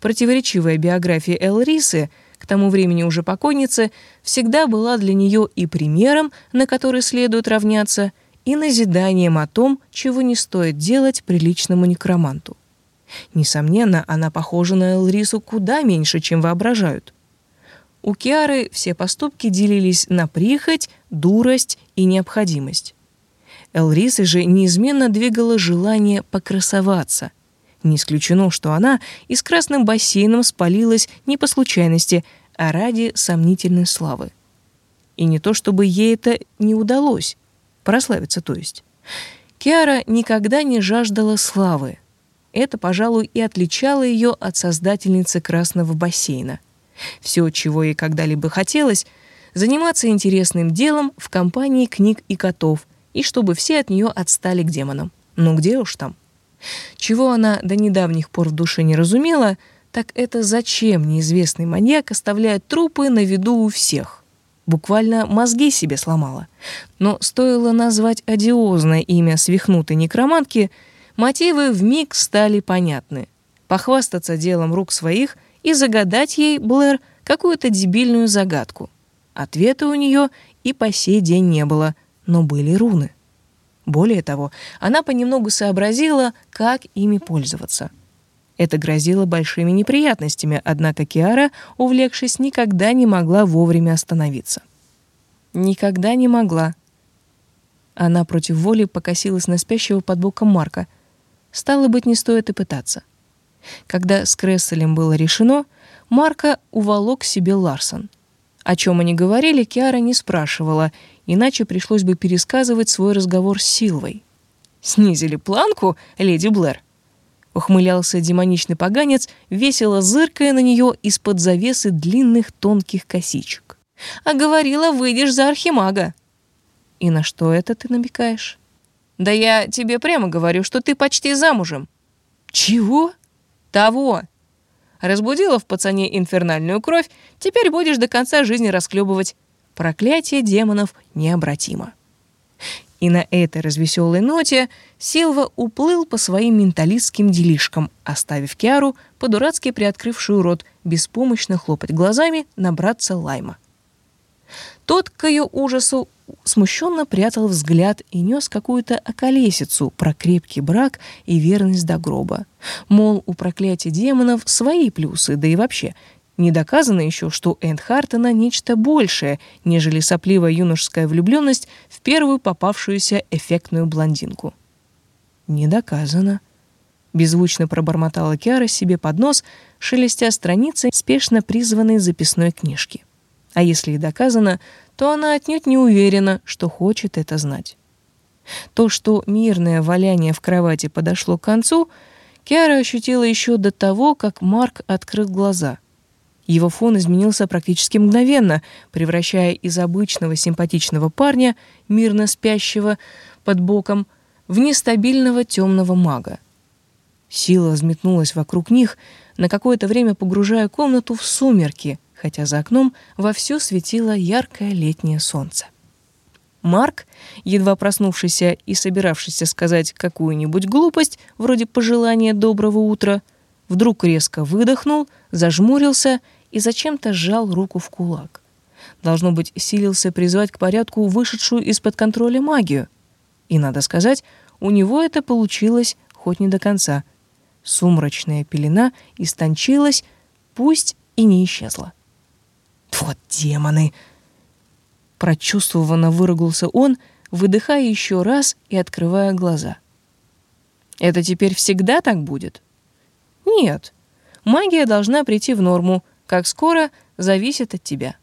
Противоречивая биография Элрисы — к тому времени уже покойницы, всегда была для нее и примером, на который следует равняться, и назиданием о том, чего не стоит делать приличному некроманту. Несомненно, она похожа на Элрису куда меньше, чем воображают. У Киары все поступки делились на прихоть, дурость и необходимость. Элрисы же неизменно двигало желание покрасоваться — не исключено, что она и с красным бассейном спалилась не по случайности, а ради сомнительной славы. И не то, чтобы ей это не удалось, прославиться то есть. Киара никогда не жаждала славы. Это, пожалуй, и отличало ее от создательницы красного бассейна. Все, чего ей когда-либо хотелось, заниматься интересным делом в компании книг и котов, и чтобы все от нее отстали к демонам. Ну где уж там? Чего она до недавних пор в душе не разумела, так это зачем неизвестный маньяк оставляет трупы на виду у всех. Буквально мозги себе сломала. Но стоило назвать одиозное имя свихнутой некромантки, мотивы вмиг стали понятны. Похвастаться делом рук своих и загадать ей, Блэр, какую-то дебильную загадку. Ответа у нее и по сей день не было, но были руны. Более того, она понемногу сообразила, как ими пользоваться. Это грозило большими неприятностями, однако Киара, увлекшись, никогда не могла вовремя остановиться. Никогда не могла. Она против воли покосилась на спящего под боком Марка. Стало быть, не стоит и пытаться. Когда с Кресселем было решено, Марка уволок себе Ларсон. О чем они говорили, Киара не спрашивала — иначе пришлось бы пересказывать свой разговор с Силвой. «Снизили планку, леди Блэр?» Ухмылялся демоничный поганец, весело зыркая на нее из-под завесы длинных тонких косичек. «А говорила, выйдешь за архимага». «И на что это ты намекаешь?» «Да я тебе прямо говорю, что ты почти замужем». «Чего?» «Того. Разбудила в пацане инфернальную кровь, теперь будешь до конца жизни расклебывать. Проклятие демонов необратимо. И на этой развеселой ноте Силва уплыл по своим менталистским делишкам, оставив Киару, по-дурацки приоткрывшую рот, беспомощно хлопать глазами, набраться лайма. Тот, к ее ужасу, смущенно прятал взгляд и нес какую-то околесицу про крепкий брак и верность до гроба. Мол, у проклятия демонов свои плюсы, да и вообще — не доказано еще, что Энд Хартона нечто большее, нежели сопливая юношеская влюбленность в первую попавшуюся эффектную блондинку. Не доказано. Беззвучно пробормотала Киара себе под нос, шелестя страницы спешно призванной записной книжки. А если и доказано, то она отнюдь не уверена, что хочет это знать. То, что мирное валяние в кровати подошло к концу, Киара ощутила еще до того, как Марк открыл глаза — его фон изменился практически мгновенно, превращая из обычного симпатичного парня, мирно спящего под боком, в нестабильного темного мага. Сила взметнулась вокруг них, на какое-то время погружая комнату в сумерки, хотя за окном вовсю светило яркое летнее солнце. Марк, едва проснувшийся и собиравшийся сказать какую-нибудь глупость, вроде пожелания доброго утра, вдруг резко выдохнул, зажмурился и зачем-то сжал руку в кулак. Должно быть, силился призвать к порядку вышедшую из-под контроля магию. И, надо сказать, у него это получилось хоть не до конца. Сумрачная пелена истончилась, пусть и не исчезла. «Вот демоны!» Прочувствованно выругался он, выдыхая еще раз и открывая глаза. «Это теперь всегда так будет?» «Нет. Магия должна прийти в норму, как скоро, зависит от тебя.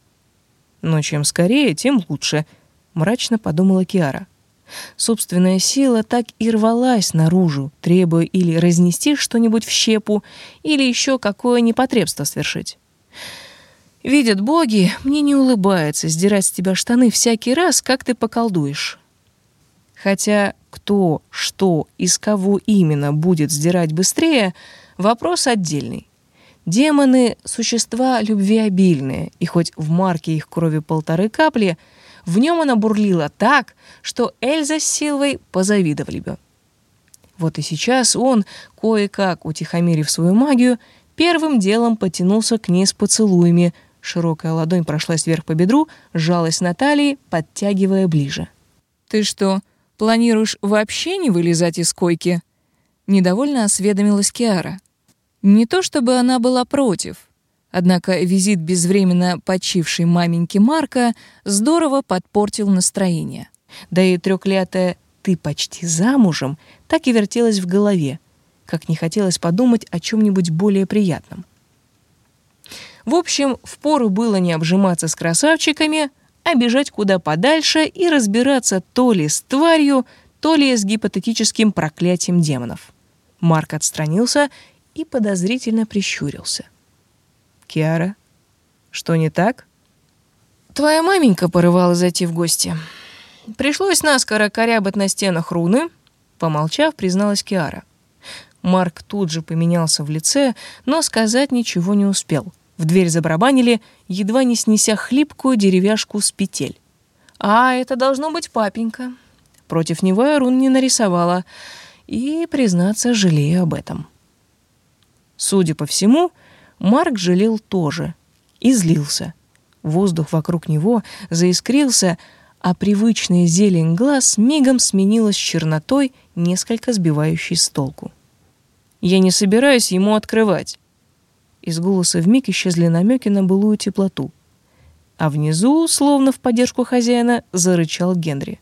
Но чем скорее, тем лучше, мрачно подумала Киара. Собственная сила так и рвалась наружу, требуя или разнести что-нибудь в щепу, или еще какое непотребство свершить. Видят боги, мне не улыбается сдирать с тебя штаны всякий раз, как ты поколдуешь. Хотя кто, что, из кого именно будет сдирать быстрее — вопрос отдельный. Демоны — существа любвеобильные, и хоть в марке их крови полторы капли, в нем она бурлила так, что Эльза с Силвой позавидовали бы. Вот и сейчас он, кое-как утихомирив свою магию, первым делом потянулся к ней с поцелуями. Широкая ладонь прошлась вверх по бедру, сжалась на талии, подтягивая ближе. «Ты что, планируешь вообще не вылезать из койки?» Недовольно осведомилась Киара. Не то чтобы она была против, однако визит безвременно почившей маменьки Марка здорово подпортил настроение. Да и трёклятая «ты почти замужем» так и вертелась в голове, как не хотелось подумать о чем-нибудь более приятном. В общем, впору было не обжиматься с красавчиками, а бежать куда подальше и разбираться то ли с тварью, то ли с гипотетическим проклятием демонов. Марк отстранился и подозрительно прищурился. «Киара, что не так?» «Твоя маменька порывала зайти в гости. Пришлось наскоро корябать на стенах руны», — помолчав, призналась Киара. Марк тут же поменялся в лице, но сказать ничего не успел. В дверь забарабанили, едва не снеся хлипкую деревяшку с петель. «А, это должно быть папенька». Против него я рун не нарисовала, и, признаться, жалею об этом. Судя по всему, Марк жалел тоже и злился. Воздух вокруг него заискрился, а привычная зелень глаз мигом сменилась чернотой, несколько сбивающей с толку. «Я не собираюсь ему открывать». Из голоса вмиг исчезли намеки на былую теплоту. А внизу, словно в поддержку хозяина, зарычал Генри.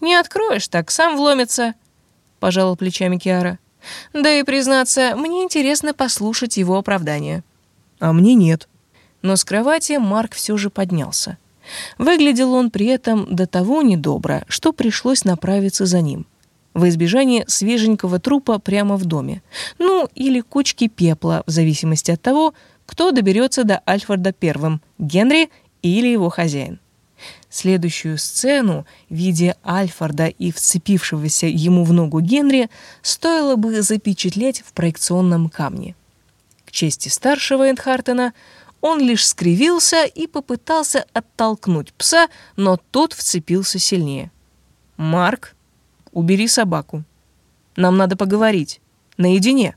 «Не откроешь так, сам вломится», — пожала плечами Киара. Да и, признаться, мне интересно послушать его оправдание. А мне нет. Но с кровати Марк все же поднялся. Выглядел он при этом до того недобро, что пришлось направиться за ним. В избежание свеженького трупа прямо в доме. Ну, или кучки пепла, в зависимости от того, кто доберется до Альфреда первым, Генри или его хозяин. Следующую сцену в виде Альфорда и вцепившегося ему в ногу Генри стоило бы запечатлеть в проекционном камне. К чести старшего Эндхартена он лишь скривился и попытался оттолкнуть пса, но тот вцепился сильнее. «Марк, убери собаку. Нам надо поговорить. Наедине».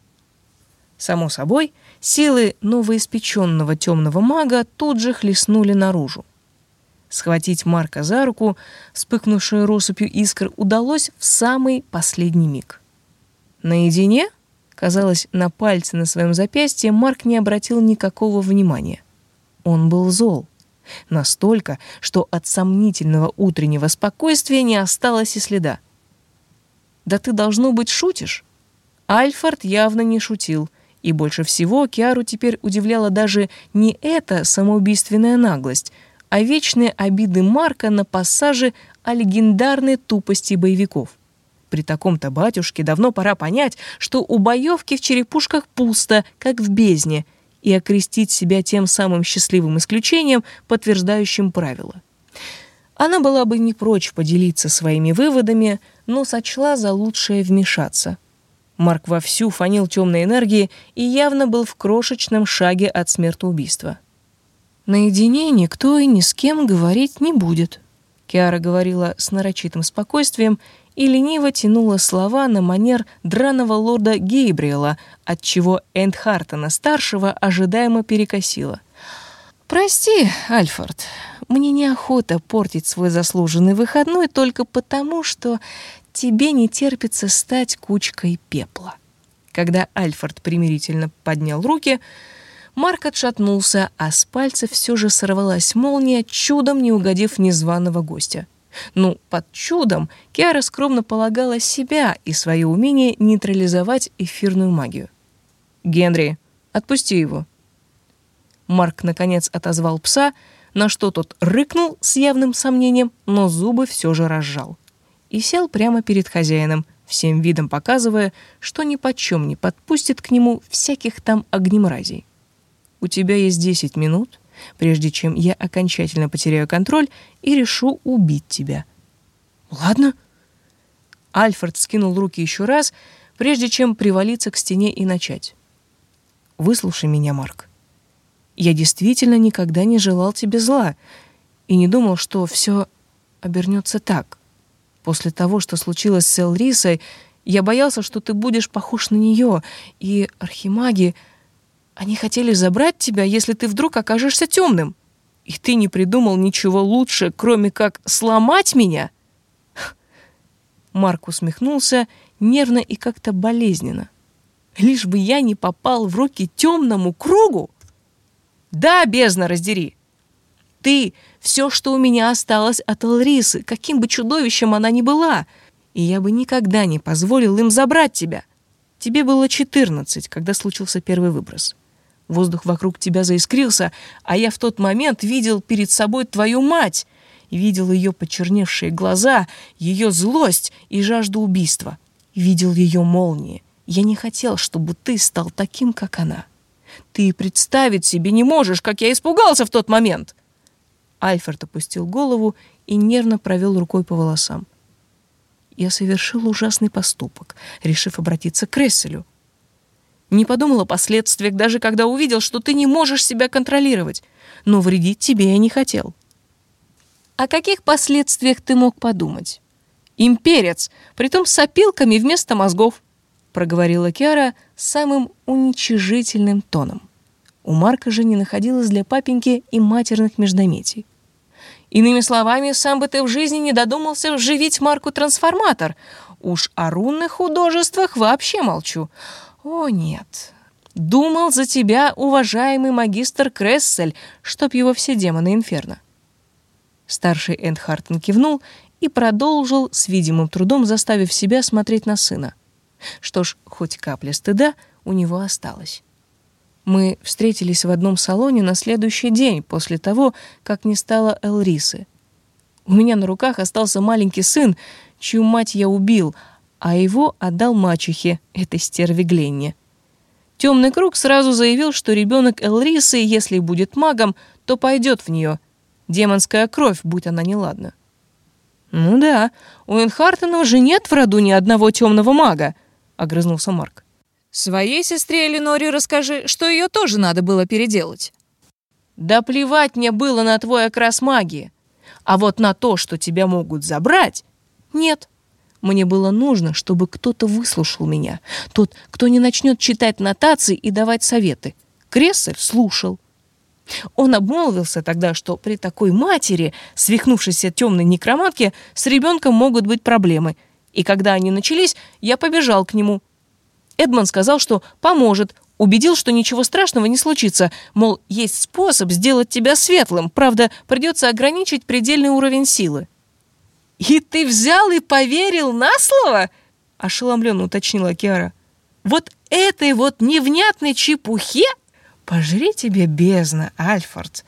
Само собой, силы новоиспеченного темного мага тут же хлестнули наружу. Схватить Марка за руку, вспыхнувшую россыпью искр, удалось в самый последний миг. Наедине, казалось, на пальце на своем запястье Марк не обратил никакого внимания. Он был зол. Настолько, что от сомнительного утреннего спокойствия не осталось и следа. «Да ты, должно быть, шутишь?» Альфорд явно не шутил, и больше всего Киару теперь удивляла даже не эта самоубийственная наглость — а вечные обиды Марка на пассаже о легендарной тупости боевиков. При таком-то батюшке давно пора понять, что у боевки в черепушках пусто, как в бездне, и окрестить себя тем самым счастливым исключением, подтверждающим правила. Она была бы не прочь поделиться своими выводами, но сочла за лучшее вмешаться. Марк вовсю фанил темной энергии и явно был в крошечном шаге от смертоубийства. Наедине никто и ни с кем говорить не будет. Киара говорила с нарочитым спокойствием и лениво тянула слова на манер драного лорда Гейбриэла, отчего Эндхартена-старшего ожидаемо перекосила. «Прости, Альфорд, мне неохота портить свой заслуженный выходной только потому, что тебе не терпится стать кучкой пепла». Когда Альфорд примирительно поднял руки, Марк отшатнулся, а с пальца все же сорвалась молния, чудом не угодив незваного гостя. Ну, под чудом Киара скромно полагала себя и свое умение нейтрализовать эфирную магию. «Генри, отпусти его». Марк, наконец, отозвал пса, на что тот рыкнул с явным сомнением, но зубы все же разжал. и сел прямо перед хозяином, всем видом показывая, что ни почем не подпустит к нему всяких там огнемразий. «У тебя есть десять минут, прежде чем я окончательно потеряю контроль и решу убить тебя». «Ладно». Альфред скинул руки еще раз, прежде чем привалиться к стене и начать. «Выслушай меня, Марк. Я действительно никогда не желал тебе зла и не думал, что все обернется так. После того, что случилось с Элрисой, я боялся, что ты будешь похож на нее, и архимаги, они хотели забрать тебя, если ты вдруг окажешься темным. И ты не придумал ничего лучше, кроме как сломать меня?» Марк усмехнулся нервно и как-то болезненно. «Лишь бы я не попал в руки темному кругу!» «Да, бездна, раздери! Ты — все, что у меня осталось от Алрисы, каким бы чудовищем она ни была, и я бы никогда не позволил им забрать тебя. Тебе было четырнадцать, когда случился первый выброс. Воздух вокруг тебя заискрился, а я в тот момент видел перед собой твою мать, видел ее почерневшие глаза, ее злость и жажду убийства. Видел ее молнии. Я не хотел, чтобы ты стал таким, как она. Ты представить себе не можешь, как я испугался в тот момент. Альфред опустил голову и нервно провел рукой по волосам. Я совершил ужасный поступок, решив обратиться к Кресселю. Не подумал о последствиях, даже когда увидел, что ты не можешь себя контролировать. Но вредить тебе я не хотел. О каких последствиях ты мог подумать? Имперец, притом с опилками вместо мозгов, проговорила Киара самым уничижительным тоном. У Марка же не находилось для папеньки и матерных междометий. Иными словами, сам бы ты в жизни не додумался вживить Марку трансформатор. Уж о рунных художествах вообще молчу. О, нет. Думал за тебя уважаемый магистр Крессель, чтоб его все демоны инферно. Старший Эндхартен кивнул и продолжил с видимым трудом, заставив себя смотреть на сына. Что ж, хоть капля стыда у него осталась. Мы встретились в одном салоне на следующий день после того, как не стало Элрисы. У меня на руках остался маленький сын, чью мать я убил, а его отдал мачехе, этой стерве Гленне. Темный круг сразу заявил, что ребенок Элрисы, если будет магом, то пойдет в нее. Демонская кровь, будь она неладна. «Ну да, у Энхартенов же нет в роду ни одного темного мага», — огрызнулся Марк. Своей сестре Эленоре расскажи, что ее тоже надо было переделать. Да плевать мне было на твой окрас магии. А вот на то, что тебя могут забрать, нет. Мне было нужно, чтобы кто-то выслушал меня. Тот, кто не начнет читать нотации и давать советы. Крессель слушал. Он обмолвился тогда, что при такой матери, свихнувшейся темной некромантке, с ребенком могут быть проблемы. И когда они начались, я побежал к нему, Эдман сказал, что поможет, убедил, что ничего страшного не случится, мол, есть способ сделать тебя светлым, правда, придется ограничить предельный уровень силы. «И ты взял и поверил на слово?» — ошеломленно уточнила Киара. «Вот этой вот невнятной чепухе? Пожри тебе бездна, Альфорд!»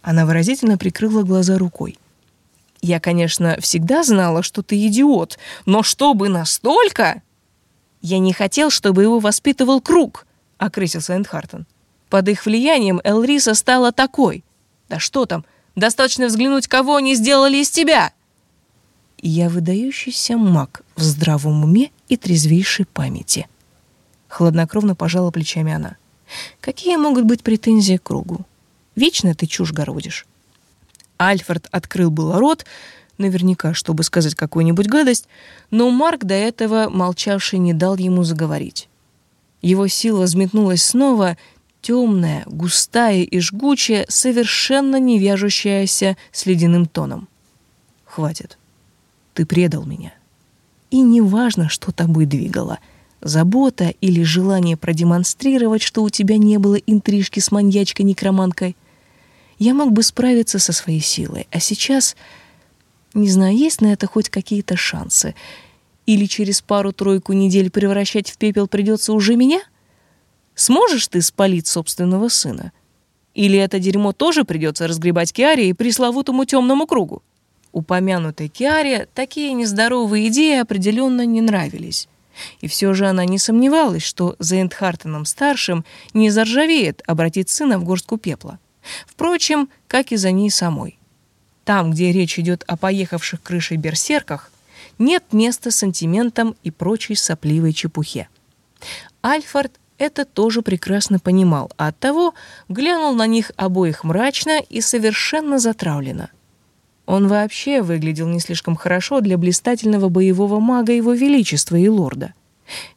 Она выразительно прикрыла глаза рукой. «Я, конечно, всегда знала, что ты идиот, но чтобы настолько...» «Я не хотел, чтобы его воспитывал круг», — окрысился Эндхартен. «Под их влиянием Элриса стала такой. Да что там, достаточно взглянуть, кого они сделали из тебя!» «Я выдающийся маг в здравом уме и трезвейшей памяти», — хладнокровно пожала плечами она. «Какие могут быть претензии к кругу? Вечно ты чушь городишь». Альфред открыл было рот, наверняка, чтобы сказать какую-нибудь гадость, но Марк до этого молчавший не дал ему заговорить. Его сила взметнулась снова, темная, густая и жгучая, совершенно не вяжущаяся с ледяным тоном. «Хватит. Ты предал меня. И неважно, что тобой двигало — забота или желание продемонстрировать, что у тебя не было интрижки с маньячкой-некроманкой. Я мог бы справиться со своей силой, а сейчас не знаю, есть на это хоть какие-то шансы. Или через пару-тройку недель превращать в пепел придется уже меня? Сможешь ты спалить собственного сына? Или это дерьмо тоже придется разгребать Киаре и пресловутому темному кругу? Упомянутой Киаре такие нездоровые идеи определенно не нравились. И все же она не сомневалась, что за Эндхартеном-старшим не заржавеет обратить сына в горстку пепла. Впрочем, как и за ней самой. Там, где речь идет о поехавших крышей берсерках, нет места сантиментам и прочей сопливой чепухе. Альфорд это тоже прекрасно понимал, а оттого глянул на них обоих мрачно и совершенно затравленно. Он вообще выглядел не слишком хорошо для блистательного боевого мага его величества и лорда.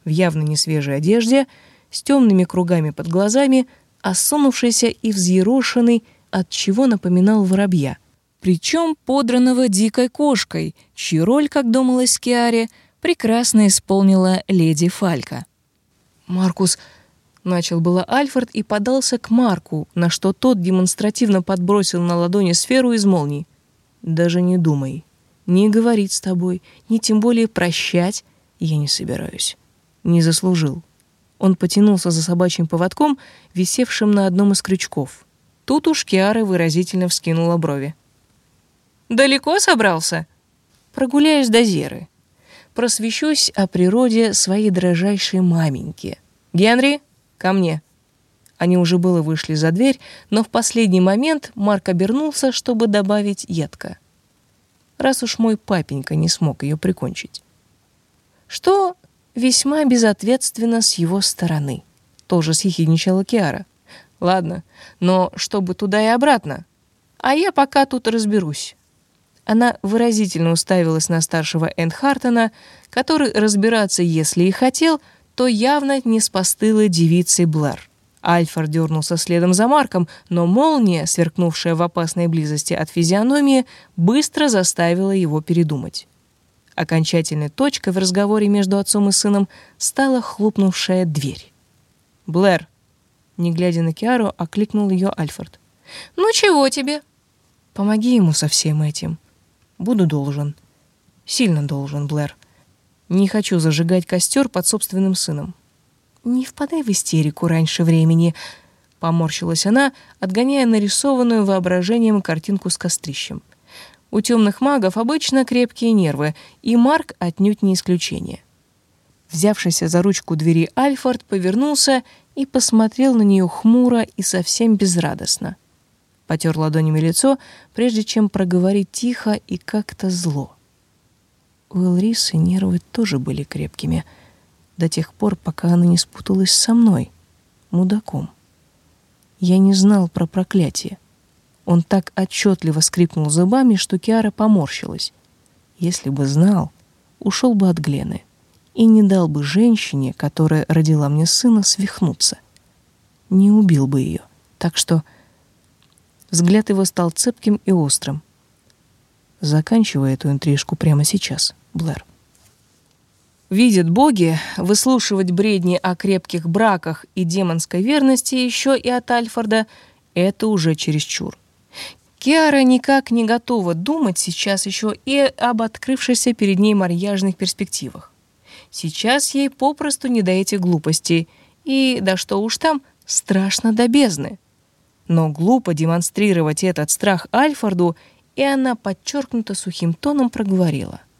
В явно несвежей одежде, с темными кругами под глазами, осунувшийся и взъерошенный, от чего напоминал воробья. Причем подранного дикой кошкой, чью роль, как думалось Киаре, прекрасно исполнила леди Фалька. «Маркус...» — начал было Альфред и подался к Марку, на что тот демонстративно подбросил на ладони сферу из молний. Даже не думай. Ни говорить с тобой, ни тем более прощать я не собираюсь. Не заслужил. Он потянулся за собачьим поводком, висевшим на одном из крючков. Тут уж Киара выразительно вскинула брови. «Далеко собрался?» «Прогуляюсь до Зеры. Просвещусь о природе своей дрожайшей маменьки. Генри, ко мне!» Они уже было вышли за дверь, но в последний момент Марк обернулся, чтобы добавить едко. Раз уж мой папенька не смог ее прикончить. Что весьма безответственно с его стороны. Тоже съехидничала Киара. Ладно, но чтобы туда и обратно. А я пока тут разберусь. Она выразительно уставилась на старшего Эндхартена, который разбираться, если и хотел, то явно не с постылой девицей Блэр. Альфар дернулся следом за Марком, но молния, сверкнувшая в опасной близости от физиономии, быстро заставила его передумать. Окончательной точкой в разговоре между отцом и сыном стала хлопнувшая дверь. «Блэр!» Не глядя на Киару, окликнул ее Альфред. «Ну чего тебе?» «Помоги ему со всем этим. Буду должен. Сильно должен, Блэр. Не хочу зажигать костер под собственным сыном». «Не впадай в истерику раньше времени», — поморщилась она, отгоняя нарисованную воображением картинку с кострищем. У темных магов обычно крепкие нервы, и Марк отнюдь не исключение. Взявшийся за ручку двери Альфорд повернулся и посмотрел на нее хмуро и совсем безрадостно. Потер ладонями лицо, прежде чем проговорить тихо и как-то зло. У Элрисы нервы тоже были крепкими — до тех пор, пока она не спуталась со мной, мудаком. Я не знал про проклятие. Он так отчетливо скрипнул зубами, что Киара поморщилась. Если бы знал, ушел бы от Глены и не дал бы женщине, которая родила мне сына, свихнуться. Не убил бы ее. Так что взгляд его стал цепким и острым. Заканчивай эту интрижку прямо сейчас, Блэр. Видят боги, выслушивать бредни о крепких браках и демонской верности еще и от Альфорда — это уже чересчур. Киара никак не готова думать сейчас еще и об открывшейся перед ней марьяжных перспективах. Сейчас ей попросту не до этих глупостей, и, да что уж там, страшно до бездны. Но глупо демонстрировать этот страх Альфорду, и она подчеркнуто сухим тоном проговорила —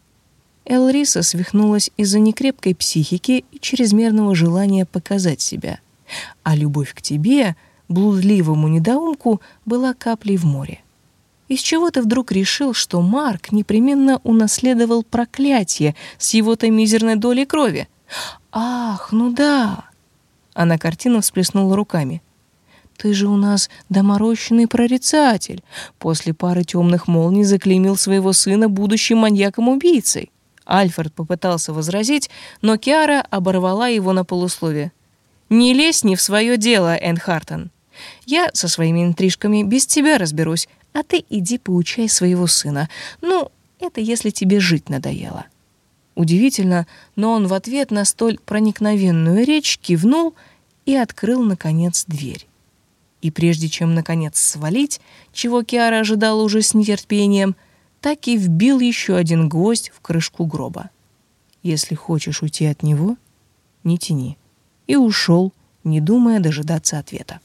Элриса свихнулась из-за некрепкой психики и чрезмерного желания показать себя. А любовь к тебе, блудливому недоумку, была каплей в море. Из чего ты вдруг решил, что Марк непременно унаследовал проклятие с его-то мизерной долей крови? Ах, ну да. Она картину всплеснула руками. Ты же у нас доморощенный прорицатель. После пары темных молний заклеймил своего сына будущим маньяком-убийцей. Альфред попытался возразить, но Киара оборвала его на полуслове. «Не лезь не в свое дело, Энн Хартон. Я со своими интрижками без тебя разберусь, а ты иди поучай своего сына. Ну, это если тебе жить надоело». Удивительно, но он в ответ на столь проникновенную речь кивнул и открыл, наконец, дверь. И прежде чем, наконец, свалить, чего Киара ожидала уже с нетерпением, — так и вбил еще один гвоздь в крышку гроба. Если хочешь уйти от него, не тяни. И ушел, не думая дожидаться ответа.